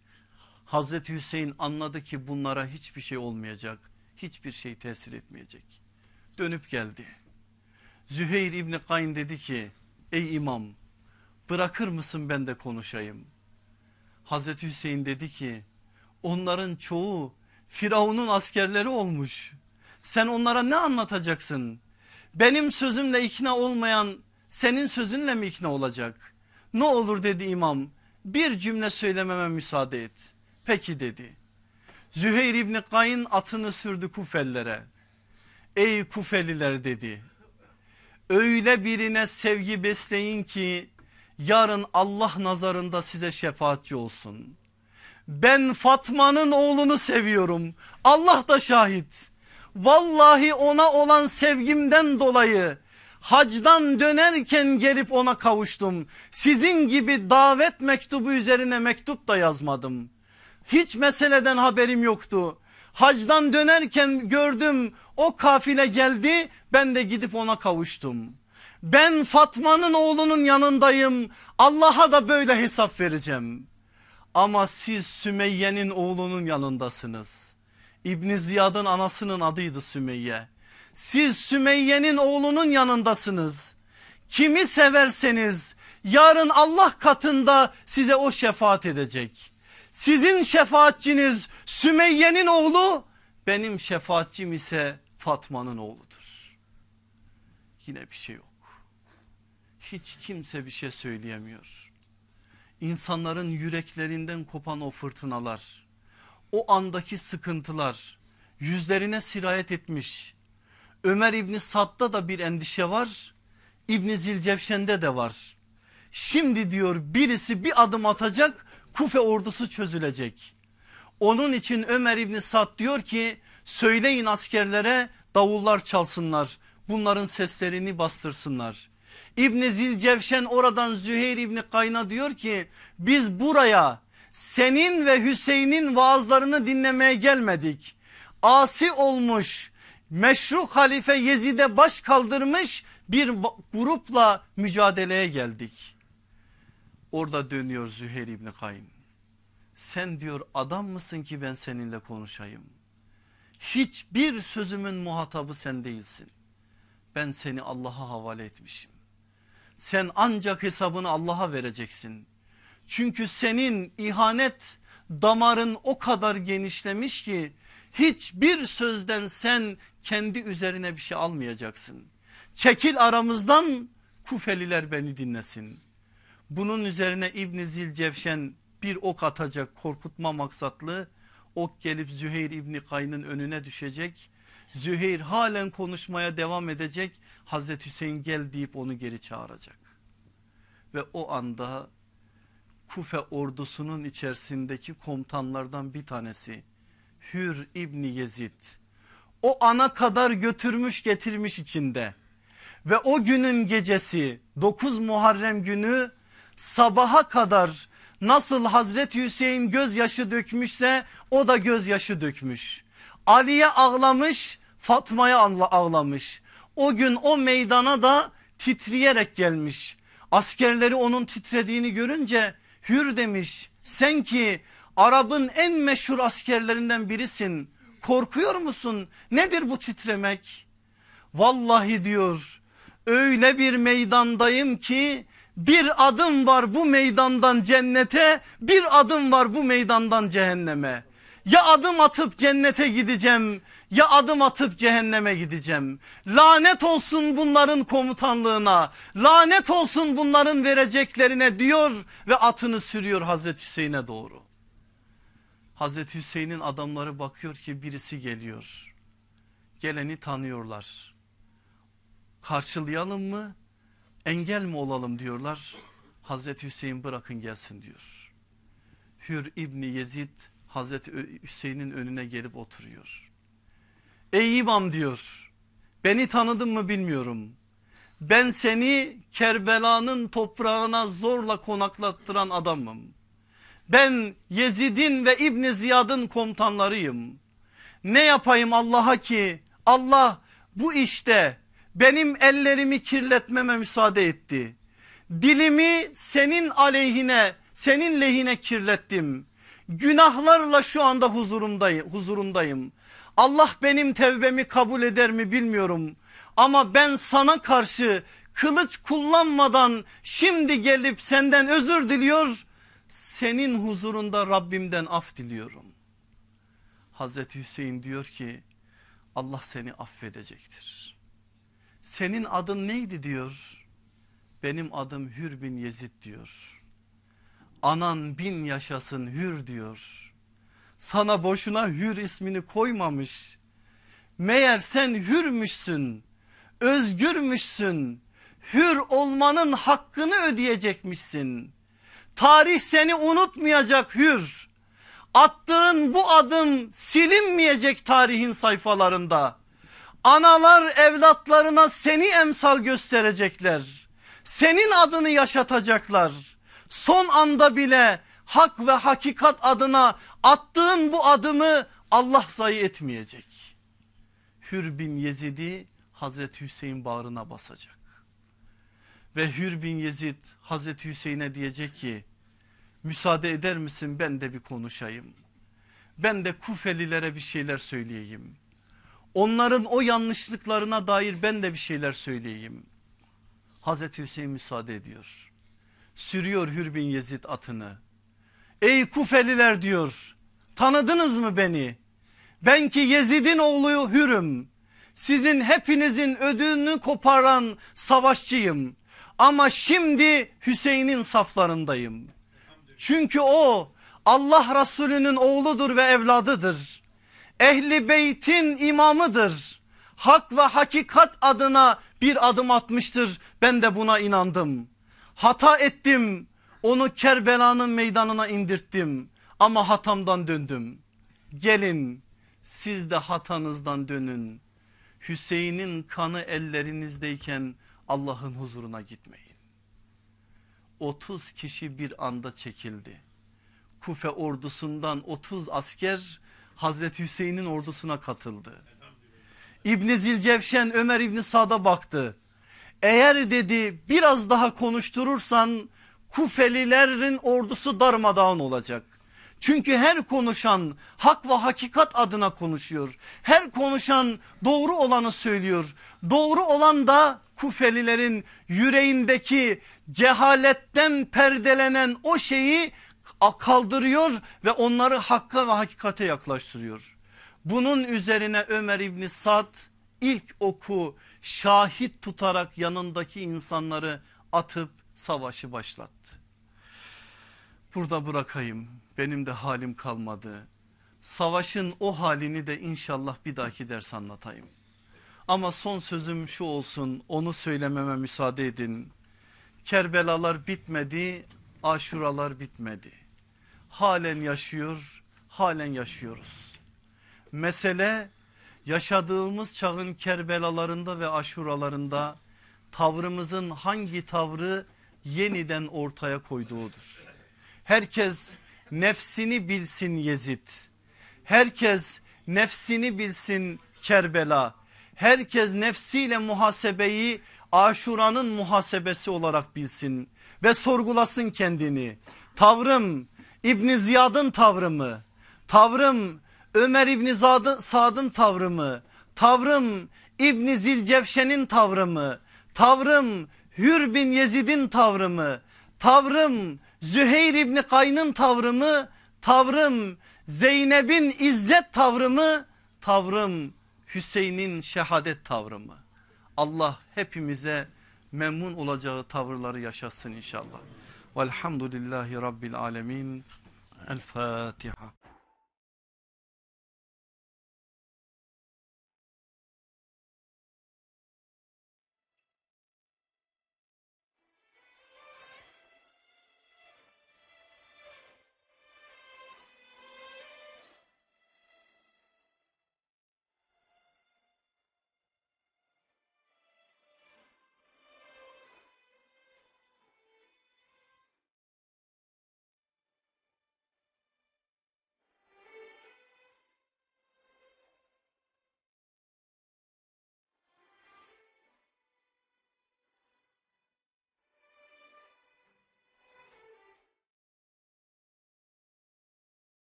Hazreti Hüseyin anladı ki bunlara hiçbir şey olmayacak. Hiçbir şey tesir etmeyecek. Dönüp geldi. Züheyr İbni Kayn dedi ki ey imam bırakır mısın ben de konuşayım. Hazreti Hüseyin dedi ki onların çoğu Firavun'un askerleri olmuş. Sen onlara ne anlatacaksın? Benim sözümle ikna olmayan senin sözünle mi ikna olacak? Ne olur dedi imam bir cümle söylememe müsaade et. Peki dedi. Züheyr İbni Kayn atını sürdü Kufellere. Ey Kufeliler dedi. Öyle birine sevgi besleyin ki yarın Allah nazarında size şefaatçi olsun. Ben Fatma'nın oğlunu seviyorum. Allah da şahit. Vallahi ona olan sevgimden dolayı hacdan dönerken gelip ona kavuştum. Sizin gibi davet mektubu üzerine mektup da yazmadım. Hiç meseleden haberim yoktu. Hacdan dönerken gördüm o kafile geldi ben de gidip ona kavuştum. Ben Fatma'nın oğlunun yanındayım Allah'a da böyle hesap vereceğim. Ama siz Sümeyye'nin oğlunun yanındasınız. İbni Ziyad'ın anasının adıydı Sümeyye. Siz Sümeyye'nin oğlunun yanındasınız. Kimi severseniz yarın Allah katında size o şefaat edecek. Sizin şefaatçiniz Sümeyye'nin oğlu benim şefaatçim ise Fatma'nın oğludur. Yine bir şey yok. Hiç kimse bir şey söyleyemiyor. İnsanların yüreklerinden kopan o fırtınalar, o andaki sıkıntılar yüzlerine sirayet etmiş. Ömer İbni Sad'da da bir endişe var. İbni Zilcevşen'de de var. Şimdi diyor birisi bir adım atacak Kufe ordusu çözülecek. Onun için Ömer İbni Sad diyor ki söyleyin askerlere davullar çalsınlar. Bunların seslerini bastırsınlar. İbni Zilcevşen oradan Züheyr İbni Kayna diyor ki biz buraya senin ve Hüseyin'in vaazlarını dinlemeye gelmedik. Asi olmuş meşru halife Yezid'e baş kaldırmış bir grupla mücadeleye geldik. Orada dönüyor Züheyr İbni Kayn. Sen diyor adam mısın ki ben seninle konuşayım. Hiçbir sözümün muhatabı sen değilsin. Ben seni Allah'a havale etmişim. Sen ancak hesabını Allah'a vereceksin. Çünkü senin ihanet damarın o kadar genişlemiş ki hiçbir sözden sen kendi üzerine bir şey almayacaksın. Çekil aramızdan Kufeliler beni dinlesin. Bunun üzerine İbn Zilcevşen bir ok atacak korkutma maksatlı. Ok gelip Züheyr İbni Kayn'ın önüne düşecek. Züheyr halen konuşmaya devam edecek. Hazreti Hüseyin gel deyip onu geri çağıracak. Ve o anda Kufe ordusunun içerisindeki komutanlardan bir tanesi Hür İbni Yezid o ana kadar götürmüş getirmiş içinde ve o günün gecesi 9 Muharrem günü sabaha kadar nasıl Hazreti Hüseyin gözyaşı dökmüşse o da gözyaşı dökmüş. Ali'ye ağlamış Fatma'ya ağlamış. O gün o meydana da titreyerek gelmiş. Askerleri onun titrediğini görünce hür demiş sen ki Arap'ın en meşhur askerlerinden birisin. Korkuyor musun? Nedir bu titremek? Vallahi diyor öyle bir meydandayım ki bir adım var bu meydandan cennete bir adım var bu meydandan cehenneme. Ya adım atıp cennete gideceğim ya adım atıp cehenneme gideceğim. Lanet olsun bunların komutanlığına lanet olsun bunların vereceklerine diyor ve atını sürüyor Hazreti Hüseyin'e doğru. Hazreti Hüseyin'in adamları bakıyor ki birisi geliyor. Geleni tanıyorlar. Karşılayalım mı? Engel mi olalım diyorlar. Hazreti Hüseyin bırakın gelsin diyor. Hür İbni Yezid Hazreti Hüseyin'in önüne gelip oturuyor. Ey imam diyor beni tanıdın mı bilmiyorum. Ben seni Kerbela'nın toprağına zorla konaklattıran adamım. Ben Yezid'in ve İbni Ziyad'ın komutanlarıyım. Ne yapayım Allah'a ki Allah bu işte benim ellerimi kirletmeme müsaade etti. Dilimi senin aleyhine senin lehine kirlettim. Günahlarla şu anda huzurumdayım, huzurundayım. Allah benim tevbemi kabul eder mi bilmiyorum. Ama ben sana karşı kılıç kullanmadan şimdi gelip senden özür diliyor. Senin huzurunda Rabbimden af diliyorum. Hazreti Hüseyin diyor ki Allah seni affedecektir. Senin adın neydi diyor. Benim adım Hür bin Yezid diyor. Anan bin yaşasın Hür diyor. Sana boşuna Hür ismini koymamış. Meğer sen hürmüşsün, özgürmüşsün. Hür olmanın hakkını ödeyecekmişsin. Tarih seni unutmayacak Hür. Attığın bu adım silinmeyecek tarihin sayfalarında. Analar evlatlarına seni emsal gösterecekler. Senin adını yaşatacaklar. Son anda bile hak ve hakikat adına attığın bu adımı Allah zayi etmeyecek. Hür bin Yezid'i Hazreti Hüseyin bağrına basacak. Ve Hür bin Yezid Hazreti Hüseyin'e diyecek ki müsaade eder misin ben de bir konuşayım. Ben de Kufelilere bir şeyler söyleyeyim. Onların o yanlışlıklarına dair ben de bir şeyler söyleyeyim. Hazreti Hüseyin müsaade ediyor. Sürüyor Hür bin Yezid atını. Ey Kufeliler diyor tanıdınız mı beni? Ben ki Yezid'in oğlu Hür'üm. Sizin hepinizin ödünü koparan savaşçıyım. Ama şimdi Hüseyin'in saflarındayım. Çünkü o Allah Resulü'nün oğludur ve evladıdır. Ehli beytin imamıdır. Hak ve hakikat adına bir adım atmıştır. Ben de buna inandım. Hata ettim. Onu Kerbela'nın meydanına indirttim. Ama hatamdan döndüm. Gelin siz de hatanızdan dönün. Hüseyin'in kanı ellerinizdeyken Allah'ın huzuruna gitmeyin. 30 kişi bir anda çekildi. Kufe ordusundan 30 asker Hazreti Hüseyin'in ordusuna katıldı. İbni Zilcevşen Ömer İbni Sad'a baktı. Eğer dedi biraz daha konuşturursan Kufelilerin ordusu darmadağın olacak. Çünkü her konuşan hak ve hakikat adına konuşuyor. Her konuşan doğru olanı söylüyor. Doğru olan da Kufelilerin yüreğindeki cehaletten perdelenen o şeyi kaldırıyor ve onları hakka ve hakikate yaklaştırıyor. Bunun üzerine Ömer İbni Sad ilk oku şahit tutarak yanındaki insanları atıp savaşı başlattı. Burada bırakayım benim de halim kalmadı. Savaşın o halini de inşallah bir dahaki ders anlatayım. Ama son sözüm şu olsun onu söylememe müsaade edin. Kerbelalar bitmedi, aşuralar bitmedi. Halen yaşıyor, halen yaşıyoruz. Mesele yaşadığımız çağın Kerbelalarında ve aşuralarında tavrımızın hangi tavrı yeniden ortaya koyduğudur. Herkes nefsini bilsin Yezid. Herkes nefsini bilsin Kerbela. Herkes nefsiyle muhasebeyi aşuranın muhasebesi olarak bilsin ve sorgulasın kendini. Tavrım İbni Ziyad'ın tavrı mı? Tavrım Ömer İbni Sad'ın tavrı mı? Tavrım İbni Zilcevşen'in tavrı mı? Tavrım Hür bin Yezid'in tavrı mı? Tavrım Züheyr İbni Kayn'ın tavrı mı? Tavrım Zeynep'in izzet tavrı mı? Tavrım Hüseyin'in şehadet tavrı mı? Allah hepimize memnun olacağı tavırları yaşatsın inşallah. Velhamdülillahi Rabbil Alemin. El Fatiha.